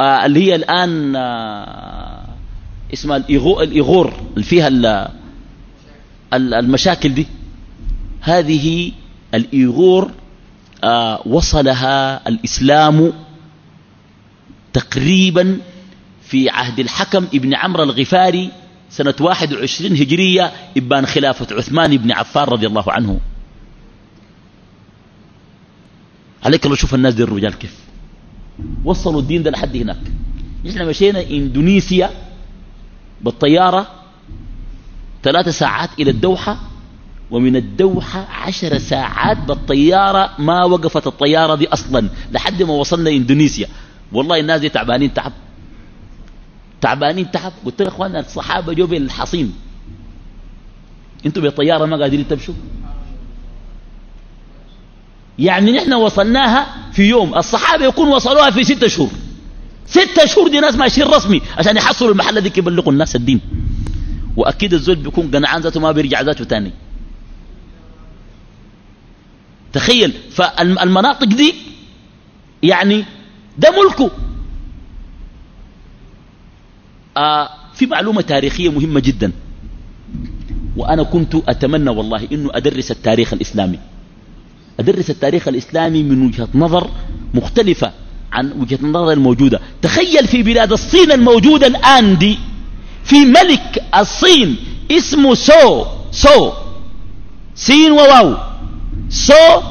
آه اللي هي الآن آه اسمها الإيغور اللي فيها المشاكل دي. هذه الإيغور آه وصلها الإسلام تقريبا في عهد الحكم ابن عمرو الغفاري سنة 21 هجرية إبان خلافة عثمان بن عفان رضي الله عنه. عليك الله شوف الناس دي الرجال كيف. وصلوا الدين ده لحد هناك. إحنا مشينا إندونيسيا بالطيارة ثلاثة ساعات إلى الدوحة ومن الدوحة عشر ساعات بالطيارة ما وقفت الطيارة دي أصلا لحد ما وصلنا إندونيسيا. والله الناس دي تعبانين تعب. تعبانين تعب. قلت لك اخوانا الصحابة جو بالحصين. أنتوا بالطيارة ما قادرين تمشوا؟ يعني نحن وصلناها في يوم. الصحابة يكون وصلوها في ستة شهور. ستة شهور دي ناس ماشيين رسمي عشان يحصلوا المحل دي يبلغوا الناس الدين. وأكيد الزول بيكون قنعان ذاته ما بيرجع ذاته تاني. تخيل فالمناطق دي يعني ده ملكه. آه في معلومة تاريخية مهمة جدا. وأنا كنت أتمنى والله أنه أدرس التاريخ الإسلامي. أدرس التاريخ الإسلامي من وجهة نظر مختلفة عن وجهة النظر الموجودة. تخيل في بلاد الصين الموجودة الآن دي في ملك الصين اسمه سو سو. سين وواو. سو.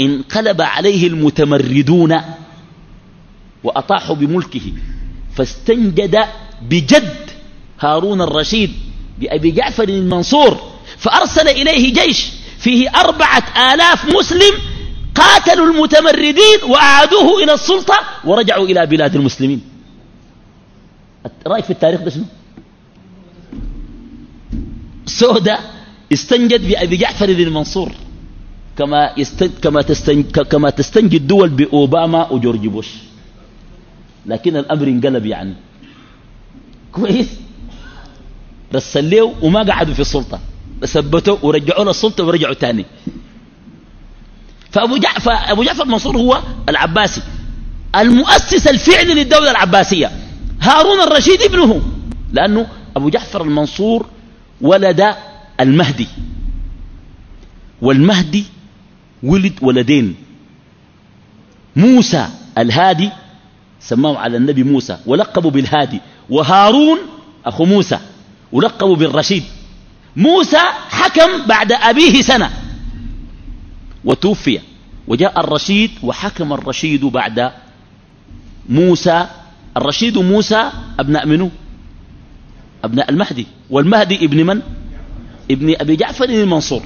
انقلب عليه المتمردون وأطاحوا بملكه فاستنجد بجد هارون الرشيد بأبي جعفر المنصور فأرسل إليه جيش فيه أربعة آلاف مسلم قاتلوا المتمردين وأعادوه إلى السلطة ورجعوا إلى بلاد المسلمين. رأيك في التاريخ ده شنو؟ سودة استنجد بأبي جعفر المنصور كما, كما, تستنج... كما تستنجد الدول بأوباما وجورج بوش. لكن الأمر انقلب يعني. كويس. رسل له وما قعدوا في السلطة. ثبتوا ورجعوا له السلطة ورجعوا تاني. فأبو جعفر, فأبو جعفر المنصور هو العباسي. المؤسس الفعلي للدولة العباسية. هارون الرشيد ابنه لأنه أبو جعفر المنصور ولد المهدي. والمهدي ولد ولدين. موسى الهادي سماه على النبي موسى ولقبوا بالهادي. وهارون أخو موسى ولقبوا بالرشيد. موسى حكم بعد أبيه سنة. وتوفي. وجاء الرشيد وحكم الرشيد بعد موسى الرشيد موسى أبناء منه أبناء المهدي والمهدي ابن من؟ ابن أبي جعفر المنصور.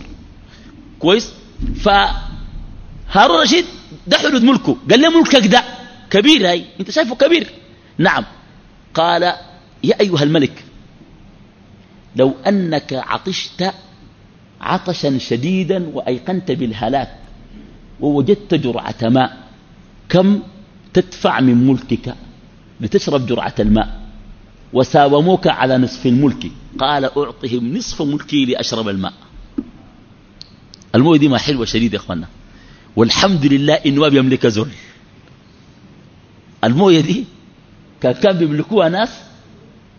كويس؟ فهارون الرشيد ده حدود ملكه. قال لي ملكك ده كبير هاي انت شايفه كبير. نعم. قال يا أيها الملك لو أنك عطشت عطشا شديدا وأيقنت بالهلاك ووجدت جرعة ماء كم تدفع من ملكك؟ لتشرب جرعة الماء وساوموك على نصف الملك. قال أعطهم نصف ملكي لأشرب الماء. المويه دي ما حلوة شديدة يا أخوانا والحمد لله إنه ما بيملك زول. المويه دي كان كان بيملكوها ناس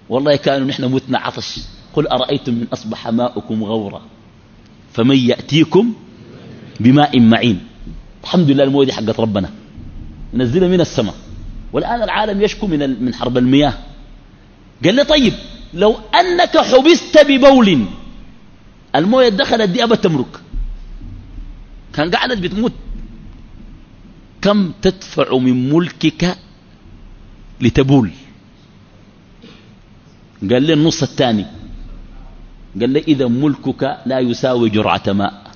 والله كانوا نحن متنا عطش. قل أرأيتم من أصبح ماؤكم غورا فمن يأتيكم بماء معين. الحمد لله المويه دي حقت ربنا. نزلها من السماء. والآن العالم يشكو من من حرب المياه. قال لي طيب لو أنك حبست ببول الموية دخلت دي أبا تمرك كان قعدت بتموت. كم تدفع من ملكك لتبول؟ قال لي النص الثاني. قال لي إذا ملكك لا يساوي جرعة ماء.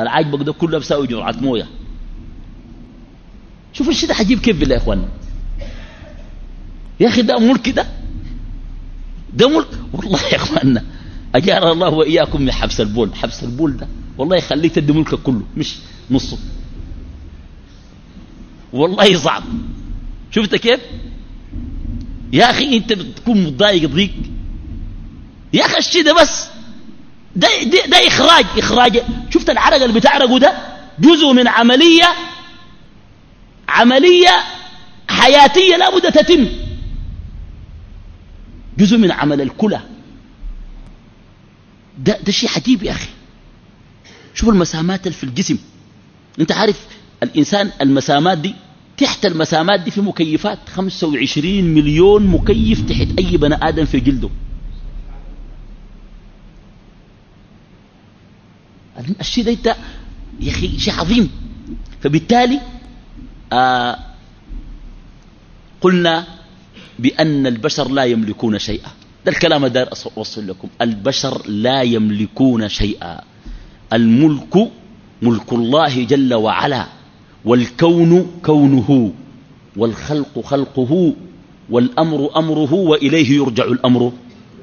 العاجبك ده كله بيساوي جرعة موية. شوف ده حجيب كيف بالله يا اخوانا يا أخي ده ملك ده. ده ملك. والله يا اخوانا أجار الله وإياكم من حبس البول. حبس البول ده والله يخليك تدي ملكك كله مش نصه. والله صعب. شفت كيف؟ يا أخي أنت بتكون متضايق ضيق يا أخي الشيء ده بس. ده, ده, ده إخراج إخراج. شفت العرق اللي بتعرقه ده؟ جزء من عملية عملية حياتية لابد تتم. جزء من عمل الكلى. ده, ده شيء عجيب يا أخي. شوف المسامات في الجسم. أنت عارف الإنسان المسامات دي تحت المسامات دي في مكيفات 25 مليون مكيف تحت أي بني آدم في جلده. الشيء ده يا أخي شيء عظيم. فبالتالي آه قلنا بأن البشر لا يملكون شيئا. ده الكلام دار أوصل لكم. البشر لا يملكون شيئا. الملك ملك الله جل وعلا والكون كونه والخلق خلقه والأمر أمره وإليه يرجع الأمر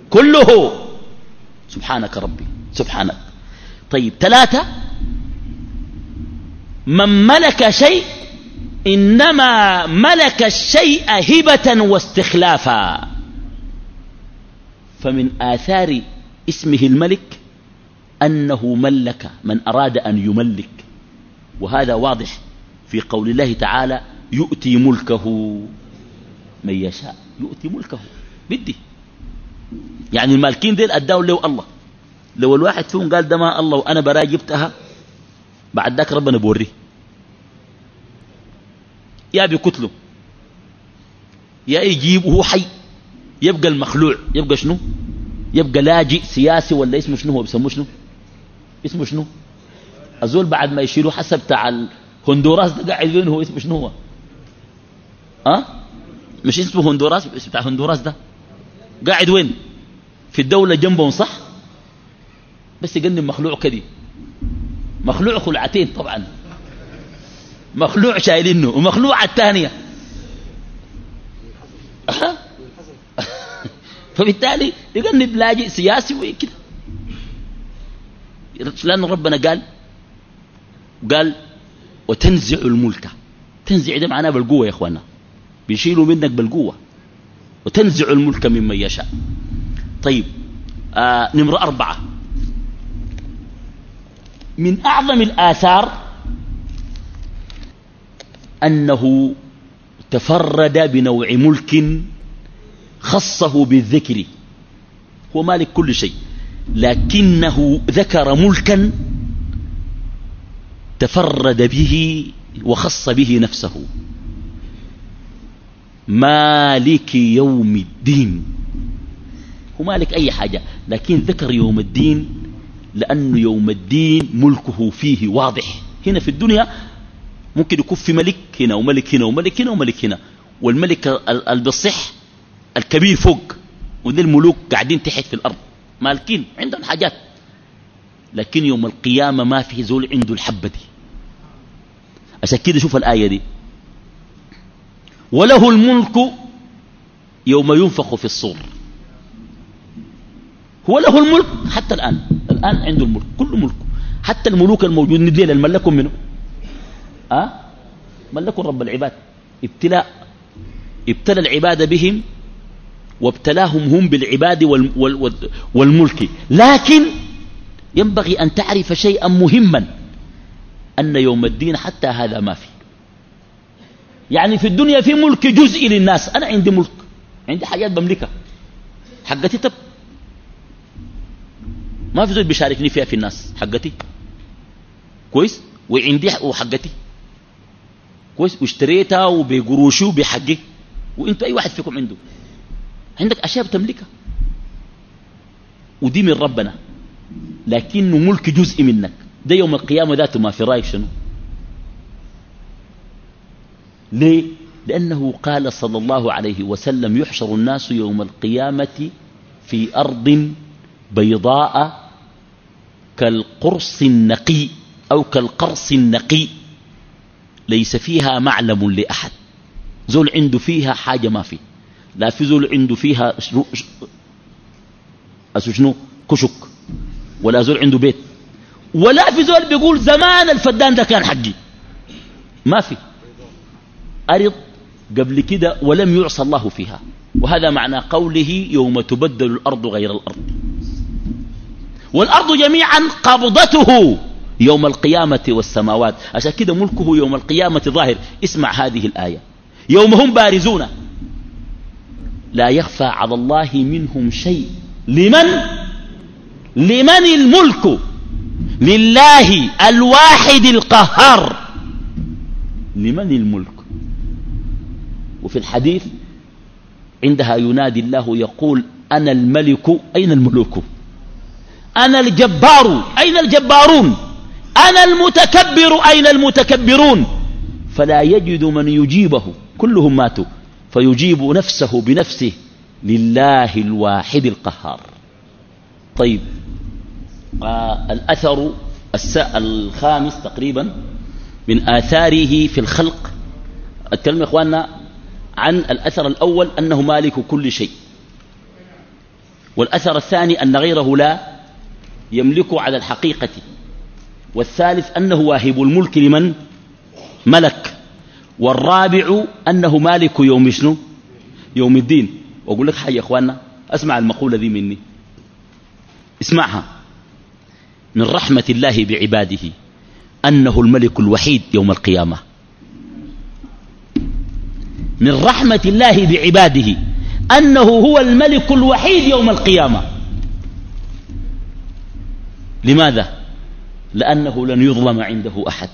كله. سبحانك ربي سبحانك. طيب ثلاثة من ملك شيء إنما ملك الشيء هبة واستخلافا. فمن آثار اسمه الملك أنه ملك من أراد أن يملك. وهذا واضح في قول الله تعالى يؤتي ملكه من يشاء. يؤتي ملكه بدي. يعني المالكين ديل أداوا له الله. لو الواحد فيهم قال ده ما الله وأنا براي جبتها بعد ذاك ربنا بوريه. يا بكتله. يا يجيب وهو حي. يبقى المخلوع. يبقى شنو؟ يبقى لاجئ سياسي ولا اسمه شنو؟ هو بيسموه شنو؟ اسمه شنو؟ أزول بعد ما يشيلوا حسب بتاع الهندوراس ده قاعد وين هو اسمه شنو هو؟ ها؟ أه؟ مش اسمه هندوراس بتاع هندوراس ده. قاعد وين؟ في الدولة جنبهم صح؟ بس يقدم مخلوع كده. مخلوع خلعتين طبعا. مخلوع شايلينه ومخلوع الثانية فبالتالي يقنب لاجئ سياسي وكذا. لأن ربنا قال قال وتنزع الملك. تنزع ده معناه بالقوة يا إخوانا بيشيلوا منك بالقوة. وتنزع الملك ممن يشاء. طيب آه نمرة أربعة. من أعظم الآثار أنه تفرد بنوع ملك خصه بالذكر. هو مالك كل شيء. لكنه ذكر ملكا تفرد به وخص به نفسه. مالك يوم الدين. هو مالك أي حاجة لكن ذكر يوم الدين لأن يوم الدين ملكه فيه واضح. هنا في الدنيا ممكن يكون في ملك هنا وملك هنا وملك هنا وملك هنا والملك اللي بيصح الكبير فوق ودي الملوك قاعدين تحت في الأرض مالكين عندهم حاجات. لكن يوم القيامة ما في زول عنده الحبة دي. عشان كده شوف الآية دي. وله الملك يوم ينفخ في الصور. هو له الملك حتى الآن. الآن عنده الملك كل ملك حتى الملوك الموجودين ديل ملكهم منه. أه؟ ملكوا رب العباد؟ ابتلاء. ابتلى العباد بهم وابتلاهم هم بالعباد والملك. لكن ينبغي أن تعرف شيئا مهما أن يوم الدين حتى هذا ما في يعني في الدنيا في ملك جزئي للناس. أنا عندي ملك. عندي حاجات بملكها. حقتي تب ما في زول بيشاركني فيها في الناس. حقتي. كويس؟ وعندي وحقتي. كويس واشتريتها وبقروشي وبحقي. وإنتوا أي واحد فيكم عنده. عندك أشياء بتملكها. ودي من ربنا. لكنه ملك جزء منك. ده يوم القيامة ذاته ما في رايك شنو. ليه؟ لأنه قال صلى الله عليه وسلم يحشر الناس يوم القيامة في أرض بيضاء كالقرص النقي أو كالقرص النقي. ليس فيها معلم لأحد. زول عنده فيها حاجة ما في. لا في زول عنده فيها شنو كشك. ولا زول عنده بيت. ولا في زول بيقول زمان الفدان ده كان حقي. ما في. أرض قبل كده ولم يعصى الله فيها. وهذا معنى قوله يوم تبدل الأرض غير الأرض. والأرض جميعا قبضته. يوم القيامة والسماوات. عشان كده ملكه يوم القيامة ظاهر. اسمع هذه الآية. يوم هم بارزون. لا يخفى على الله منهم شيء. لمن؟ لمن الملك؟ لله الواحد القهار. لمن الملك؟ وفي الحديث عندها ينادي الله يقول أنا الملك أين الملوك؟ أنا الجبار. أين الجبارون؟ أنا المتكبر أين المتكبرون؟ فلا يجد من يجيبه كلهم ماتوا. فيجيب نفسه بنفسه لله الواحد القهار. طيب آه الأثر الخامس تقريبا من آثاره في الخلق. أتكلم يا إخواننا عن الأثر الأول أنه مالك كل شيء. والأثر الثاني أن غيره لا يملك على الحقيقة. والثالث أنه واهب الملك لمن؟ ملك. والرابع أنه مالك يوم شنو؟ يوم الدين. وأقول لك حاجة يا أخواننا أسمع المقولة ذي مني. اسمعها. من رحمة الله بعباده أنه الملك الوحيد يوم القيامة. من رحمة الله بعباده أنه هو الملك الوحيد يوم القيامة. لماذا؟ لأنه لن يظلم عنده أحد.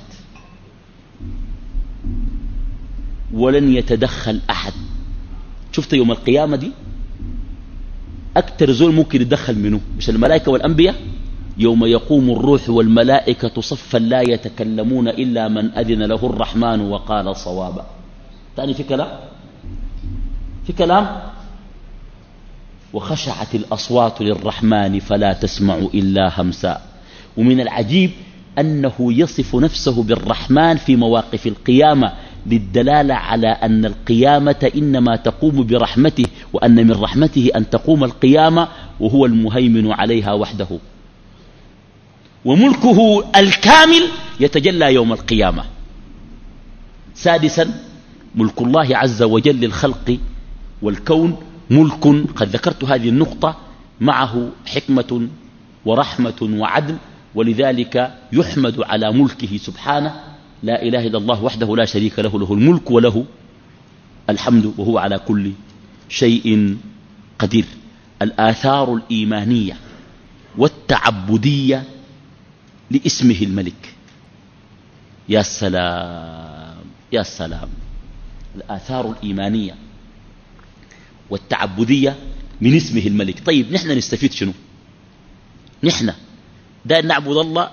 ولن يتدخل أحد. شفت يوم القيامة دي؟ أكتر زول ممكن يتدخل منه مش الملائكة والأنبياء؟ يوم يقوم الروح والملائكة صفا لا يتكلمون إلا من أذن له الرحمن وقال صوابا. تاني في كلام؟ في كلام؟ وخشعت الأصوات للرحمن فلا تسمع إلا همسا ومن العجيب أنه يصف نفسه بالرحمن في مواقف القيامة للدلالة على أن القيامة إنما تقوم برحمته وأن من رحمته أن تقوم القيامة وهو المهيمن عليها وحده. وملكه الكامل يتجلى يوم القيامة. سادسا ملك الله عز وجل للخلق والكون ملك قد ذكرت هذه النقطة معه حكمة ورحمة وعدل ولذلك يحمد على ملكه سبحانه لا إله إلا الله وحده لا شريك له له الملك وله الحمد وهو على كل شيء قدير. الآثار الإيمانية والتعبدية لاسمه الملك. يا سلام يا سلام الآثار الإيمانية والتعبدية من اسمه الملك. طيب نحن نستفيد شنو؟ نحن دا نعبد الله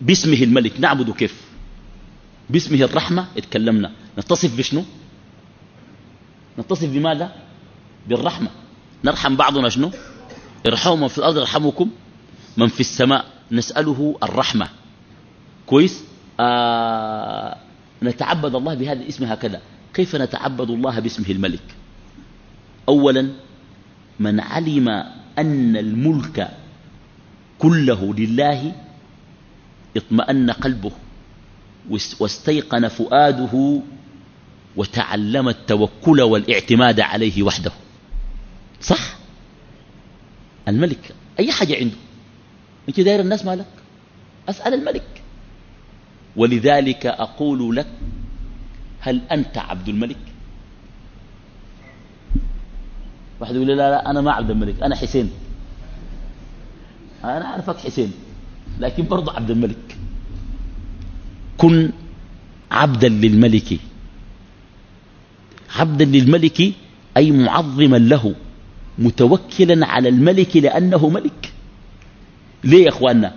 باسمه الملك. نعبد كيف؟ باسمه الرحمة اتكلمنا. نتصف بشنو؟ نتصف بماذا؟ بالرحمة. نرحم بعضنا شنو؟ ارحموا من في الأرض يرحمكم من في السماء. نسأله الرحمة. كويس؟ آه نتعبد الله بهذا الاسم هكذا. كيف نتعبد الله باسمه الملك؟ أولا من علم أن الملك كله لله اطمأن قلبه واستيقن فؤاده وتعلم التوكل والاعتماد عليه وحده. صح؟ الملك أي حاجة عنده؟ أنت داير الناس مالك؟ أسأل الملك. ولذلك أقول لك هل أنت عبد الملك؟ واحد يقول لي لا لا أنا ما عبد الملك أنا حسين. أنا أعرفك حسين لكن برضه عبد الملك. كن عبدا للملك. عبدا للملك أي معظما له متوكلا على الملك لأنه ملك. ليه يا أخواننا؟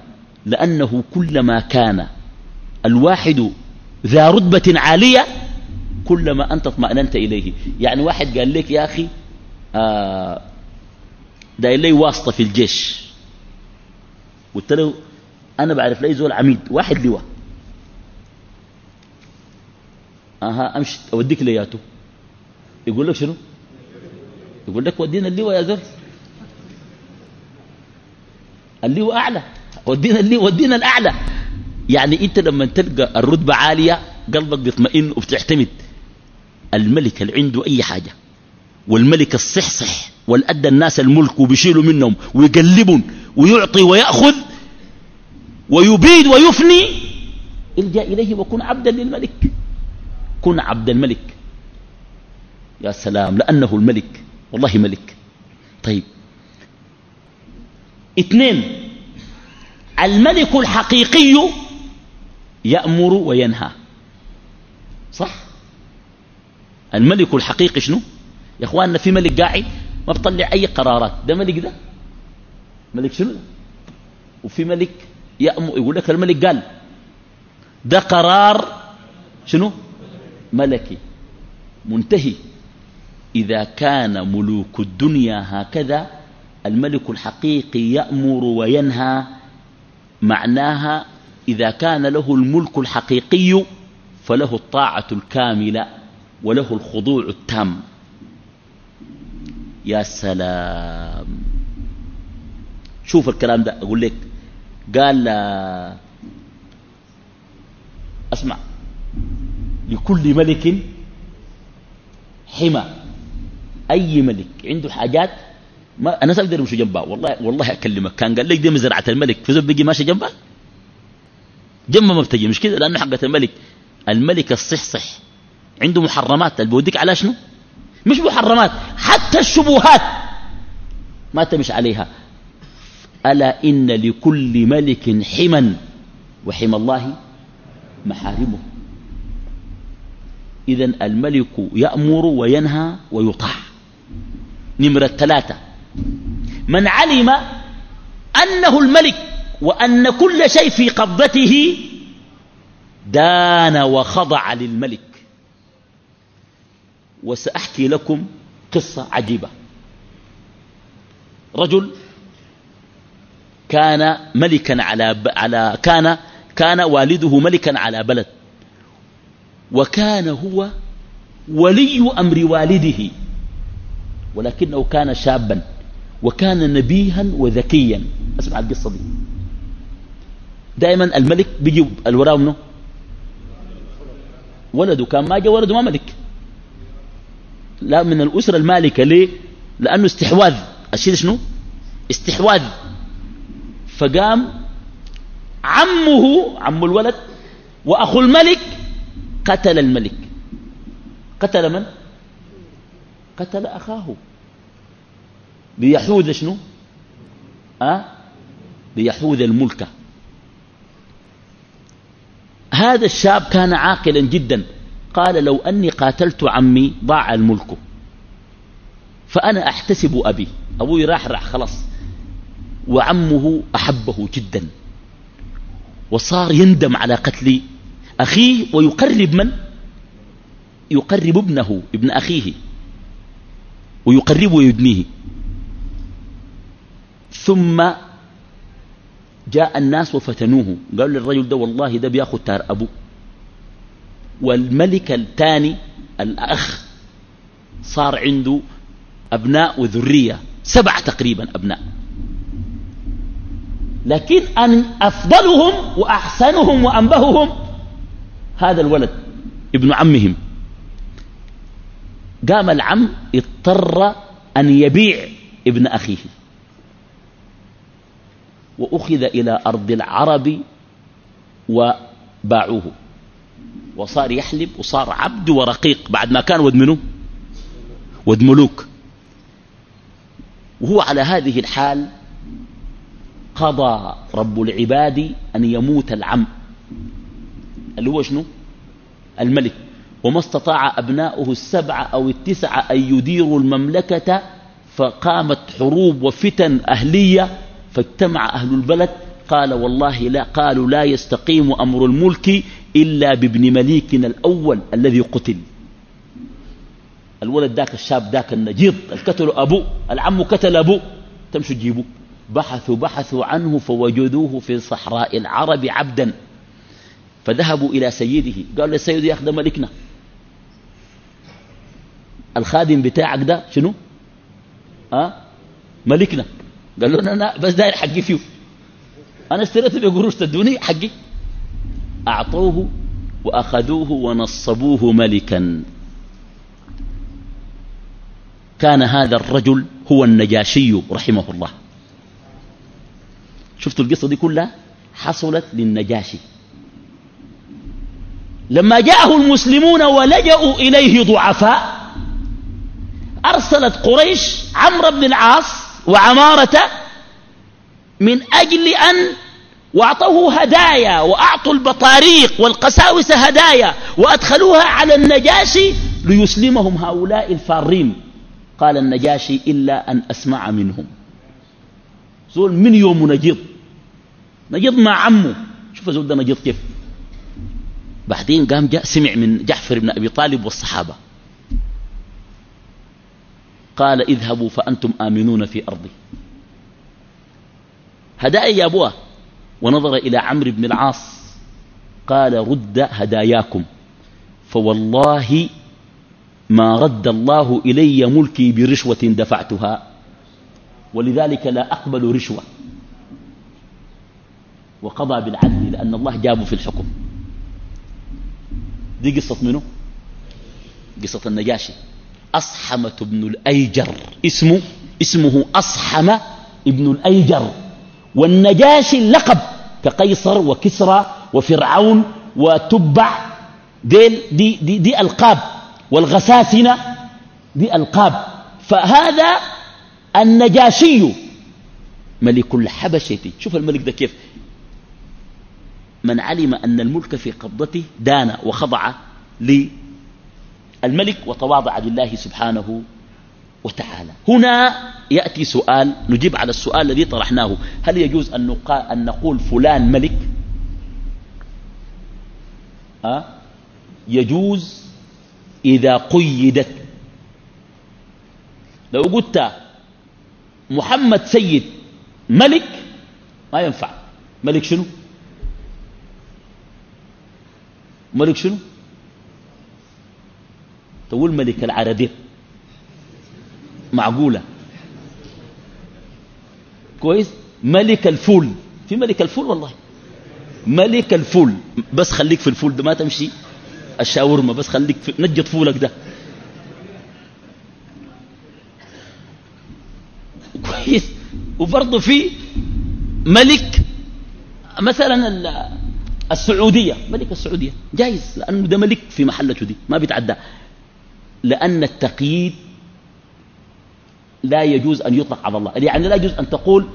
لأنه كلما كان الواحد ذا رتبة عالية كلما أنت اطمأننت إليه. يعني واحد قال لك يا أخي آه داير لي واسطة في الجيش. قلت له أنا بعرف لي زول عميد واحد لواء. أها أمشي أوديك لياته. يقول لك شنو؟ يقول لك ودينا اللواء يا زول. اللواء أعلى. ودينا اللواء ودينا الأعلى. يعني أنت لما تلقى الرتبة عالية قلبك بيطمئن وبتعتمد. الملك اللي عنده أي حاجة. والملك الصحصح والأدى الناس الملك وبيشيلوا منهم ويقلبهم ويعطي ويأخذ. ويبيد ويفني الجأ إليه وكن عبدا للملك. كن عبد الملك. يا سلام لأنه الملك. والله ملك. طيب. اثنين الملك الحقيقي يأمر وينهى. صح؟ الملك الحقيقي شنو؟ يا اخواننا في ملك قاعد ما بطلع أي قرارات. ده ملك ده؟ ملك شنو؟ وفي ملك يقول لك الملك قال ده قرار شنو؟ ملكي. منتهي. إذا كان ملوك الدنيا هكذا الملك الحقيقي يأمر وينهى معناها إذا كان له الملك الحقيقي فله الطاعة الكاملة وله الخضوع التام. يا سلام. شوف الكلام ده أقول لك قال أسمع. لكل ملك حمى. أي ملك عنده حاجات ما أنا أقدر أمشي جنبها. والله والله أكلمك. كان قال لك دي مزرعة الملك. في بيجي ماشي جنبها؟ جنبها ما بتجي. مش كده؟ لأنه حقة الملك. الملك الصحصح عنده محرمات. اللي على شنو؟ مش محرمات. حتى الشبهات ما تمش عليها. ألا إن لكل ملك حما وحمى الله محارمه. إذا الملك يأمر وينهى ويطاع. نمرة ثلاثة. من علم أنه الملك وأن كل شيء في قبضته دان وخضع للملك. وسأحكي لكم قصة عجيبة. رجل كان ملكا على على كان كان والده ملكا على بلد. وكان هو ولي أمر والده ولكنه كان شابا وكان نبيها وذكيا. أسمع القصة دي. دائما الملك بيجي الوراء منه ولده. كان ما جاء ولده ما ملك. لا من الأسرة المالكة ليه؟ لأنه استحواذ. الشيء شنو؟ استحواذ. فقام عمه عم الولد وأخو الملك قتل الملك. قتل من؟ قتل أخاه. ليحوذ شنو؟ أه؟ ليحوذ الملك. هذا الشاب كان عاقلا جدا. قال لو أني قاتلت عمي ضاع الملك. فأنا أحتسب أبي. أبوي راح راح خلاص. وعمه أحبه جدا. وصار يندم على قتل أخيه ويقرب من؟ يقرب ابنه ابن أخيه. ويقرب ويدنيه ثم جاء الناس وفتنوه. قالوا للرجل ده والله ده بياخذ تار أبوه. والملك الثاني الأخ صار عنده أبناء وذرية سبعة تقريبا أبناء. لكن أن أفضلهم وأحسنهم وأنبههم هذا الولد ابن عمهم. قام العم اضطر أن يبيع ابن أخيه. وأخذ إلى أرض العرب وباعوه. وصار يحلب وصار عبد ورقيق. بعد ما كان ود منه ود ملوك. وهو على هذه الحال قضى رب العباد أن يموت العم. اللي هو شنو؟ الملك. وما استطاع أبناؤه السبعة أو التسعة أن يديروا المملكة فقامت حروب وفتن أهلية فاجتمع أهل البلد. قال والله لا قالوا لا يستقيم أمر الملك إلا بابن مليكنا الأول الذي قتل. الولد ذاك الشاب ذاك النجيض القتل أبوه العم قتل أبوه. تمشوا تجيبوا بحثوا بحثوا عنه فوجدوه في صحراء العرب عبدا. فذهبوا إلى سيده. قالوا له سيدي يا ملكنا. الخادم بتاعك ده شنو؟ أه؟ ملكنا. قال له أنا بس داير حقي فيه. أنا اشتريته بقروش تدوني حقي؟ أعطوه وأخذوه ونصبوه ملكا. كان هذا الرجل هو النجاشي رحمه الله. شفتوا القصة دي كلها؟ حصلت للنجاشي. لما جاءه المسلمون ولجأوا إليه ضعفاء أرسلت قريش عمرو بن العاص وعمارة من أجل أن وأعطوه هدايا وأعطوا البطاريق والقساوس هدايا وأدخلوها على النجاشي ليسلمهم هؤلاء الفارين. قال النجاشي إلا أن أسمع منهم. زول من يوم نجيض. نجيض مع عمه. شوف زول ده نجيض كيف. بعدين قام جاء سمع من جعفر بن أبي طالب والصحابة. قال اذهبوا فأنتم آمنون في أرضي. هدايا يا أبوه. ونظر إلى عمرو بن العاص. قال رد هداياكم. فوالله ما رد الله إلي ملكي برشوة دفعتها. ولذلك لا أقبل رشوة. وقضى بالعدل لأن الله جابه في الحكم. دي قصة منه قصة النجاشي. أصحمة بن الأيجر. اسمه اسمه أصحم ابن الأيجر. والنجاشي اللقب كقيصر وكسرى وفرعون وتبع. دي, دي, دي, دي ألقاب. والغساسنة دي ألقاب. فهذا النجاشي ملك الحبشة. شوف الملك ده كيف. من علم أن الملك في قبضته دان وخضع للملك وتواضع لله سبحانه وتعالى. هنا يأتي سؤال نجيب على السؤال الذي طرحناه. هل يجوز أن, أن نقول فلان ملك؟ أه؟ يجوز إذا قيدت. لو قلت محمد سيد ملك ما ينفع. ملك شنو؟ ملك شنو؟ تقول ملك العربية معقولة. كويس؟ ملك الفول. في ملك الفول والله. ملك الفول. بس خليك في الفول ده ما تمشي. الشاورما بس خليك في نجد فولك ده كويس وبرضه في ملك مثلا السعودية ملك السعودية. جايز لأنه ده ملك في محلته دي ما بيتعدى. لأن التقييد لا يجوز أن يطلق على الله. يعني لا يجوز أن تقول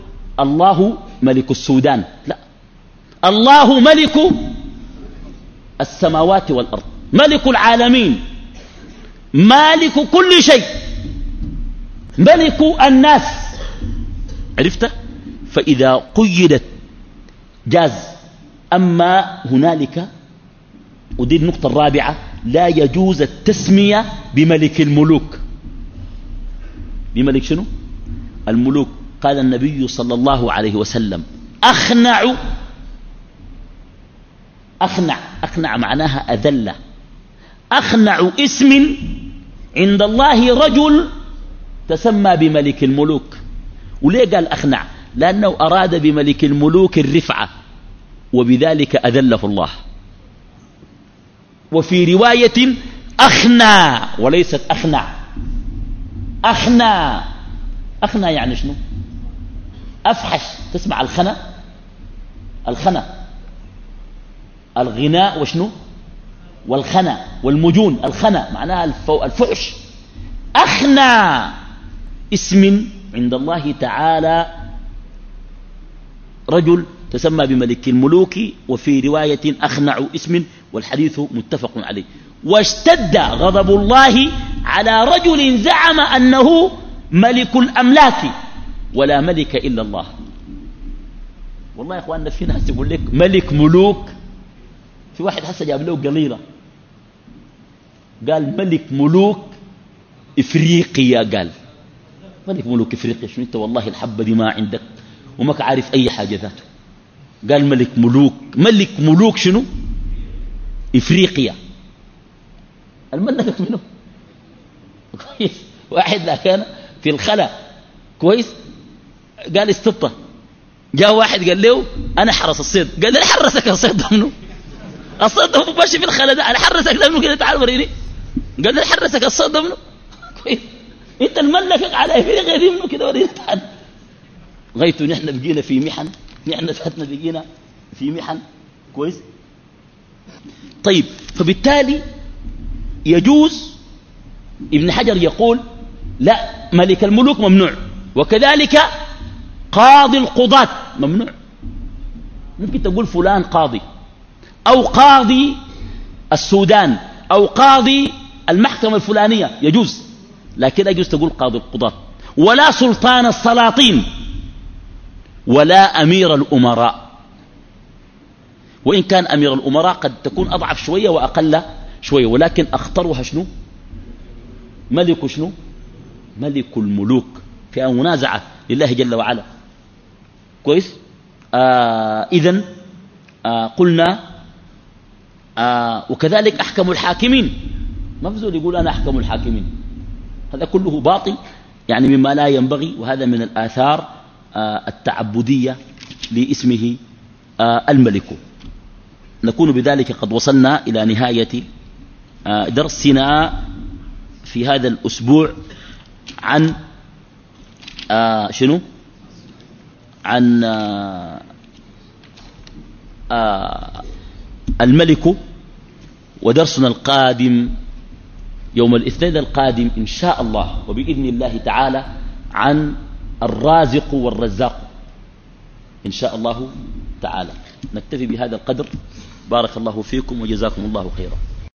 الله ملك السودان. لا. الله ملك السماوات والأرض. ملك العالمين. مالك كل شيء. ملك الناس. عرفت؟ فإذا قيدت جاز. أما هنالك ودي النقطة الرابعة لا يجوز التسمية بملك الملوك. بملك شنو؟ الملوك. قال النبي صلى الله عليه وسلم أخنع أخنع. أخنع معناها أذلة أخنع اسم عند الله رجل تسمى بملك الملوك. وليه قال أخنع؟ لأنه أراد بملك الملوك الرفعة وبذلك أذله الله. وفي رواية أخنى وليست أخنع. أخنى أخنى يعني شنو؟ أفحش. تسمع الخنا الخنا الغناء وشنو؟ والخنا والمجون. الخنا معناها الفحش. أخنى اسم عند الله تعالى رجل تسمى بملك الملوك وفي رواية أخنع اسم والحديث متفق عليه. واشتد غضب الله على رجل زعم أنه ملك الأملاك ولا ملك إلا الله. والله يا أخواننا في ناس يقول لك ملك ملوك. في واحد حسا جاب له قليلة. قال ملك ملوك إفريقيا قال. ملك ملوك إفريقيا شنو أنت؟ والله الحبة دي ما عندك وما عارف أي حاجة ذاته. قال ملك ملوك ملك ملوك شنو؟ إفريقيا. الملك منه؟ كويس. واحد لا كان في الخلا. كويس؟ قال استطة. جاء واحد قال له أنا حرس الصيد. قال لي حرسك الصيد منه الصيد ده ماشي في الخلا ده أنا حرسك ده كده تعال وريني. قال لي حرسك الصيد ده منه كويس. إنت الملك على افريقيا دي منه كده وريني تعال غايته نحن بقينا في محن. نحن ذاتنا بقينا في محن. كويس؟ طيب فبالتالي يجوز ابن حجر يقول لا ملك الملوك ممنوع. وكذلك قاضي القضاة ممنوع. ممكن تقول فلان قاضي. أو قاضي السودان. أو قاضي المحكمة الفلانية. يجوز. لكن يجوز تقول قاضي القضاة. ولا سلطان السلاطين. ولا أمير الأمراء. وإن كان أمير الأمراء قد تكون أضعف شوية وأقل شوية. ولكن أخطرها شنو؟ ملك شنو؟ ملك الملوك. فيها منازعة لله جل وعلا. كويس؟ آه إذن آه قلنا آه وكذلك أحكم الحاكمين. ما بزول يقول أنا أحكم الحاكمين. هذا كله باطل يعني مما لا ينبغي وهذا من الآثار آه التعبدية لاسمه آه الملك. نكون بذلك قد وصلنا إلى نهاية آه درسنا في هذا الأسبوع عن شنو؟ عن الملك ودرسنا القادم يوم الاثنين القادم إن شاء الله وبإذن الله تعالى عن الرازق والرزاق. إن شاء الله تعالى. نكتفي بهذا القدر. بارك الله فيكم وجزاكم الله خيرا.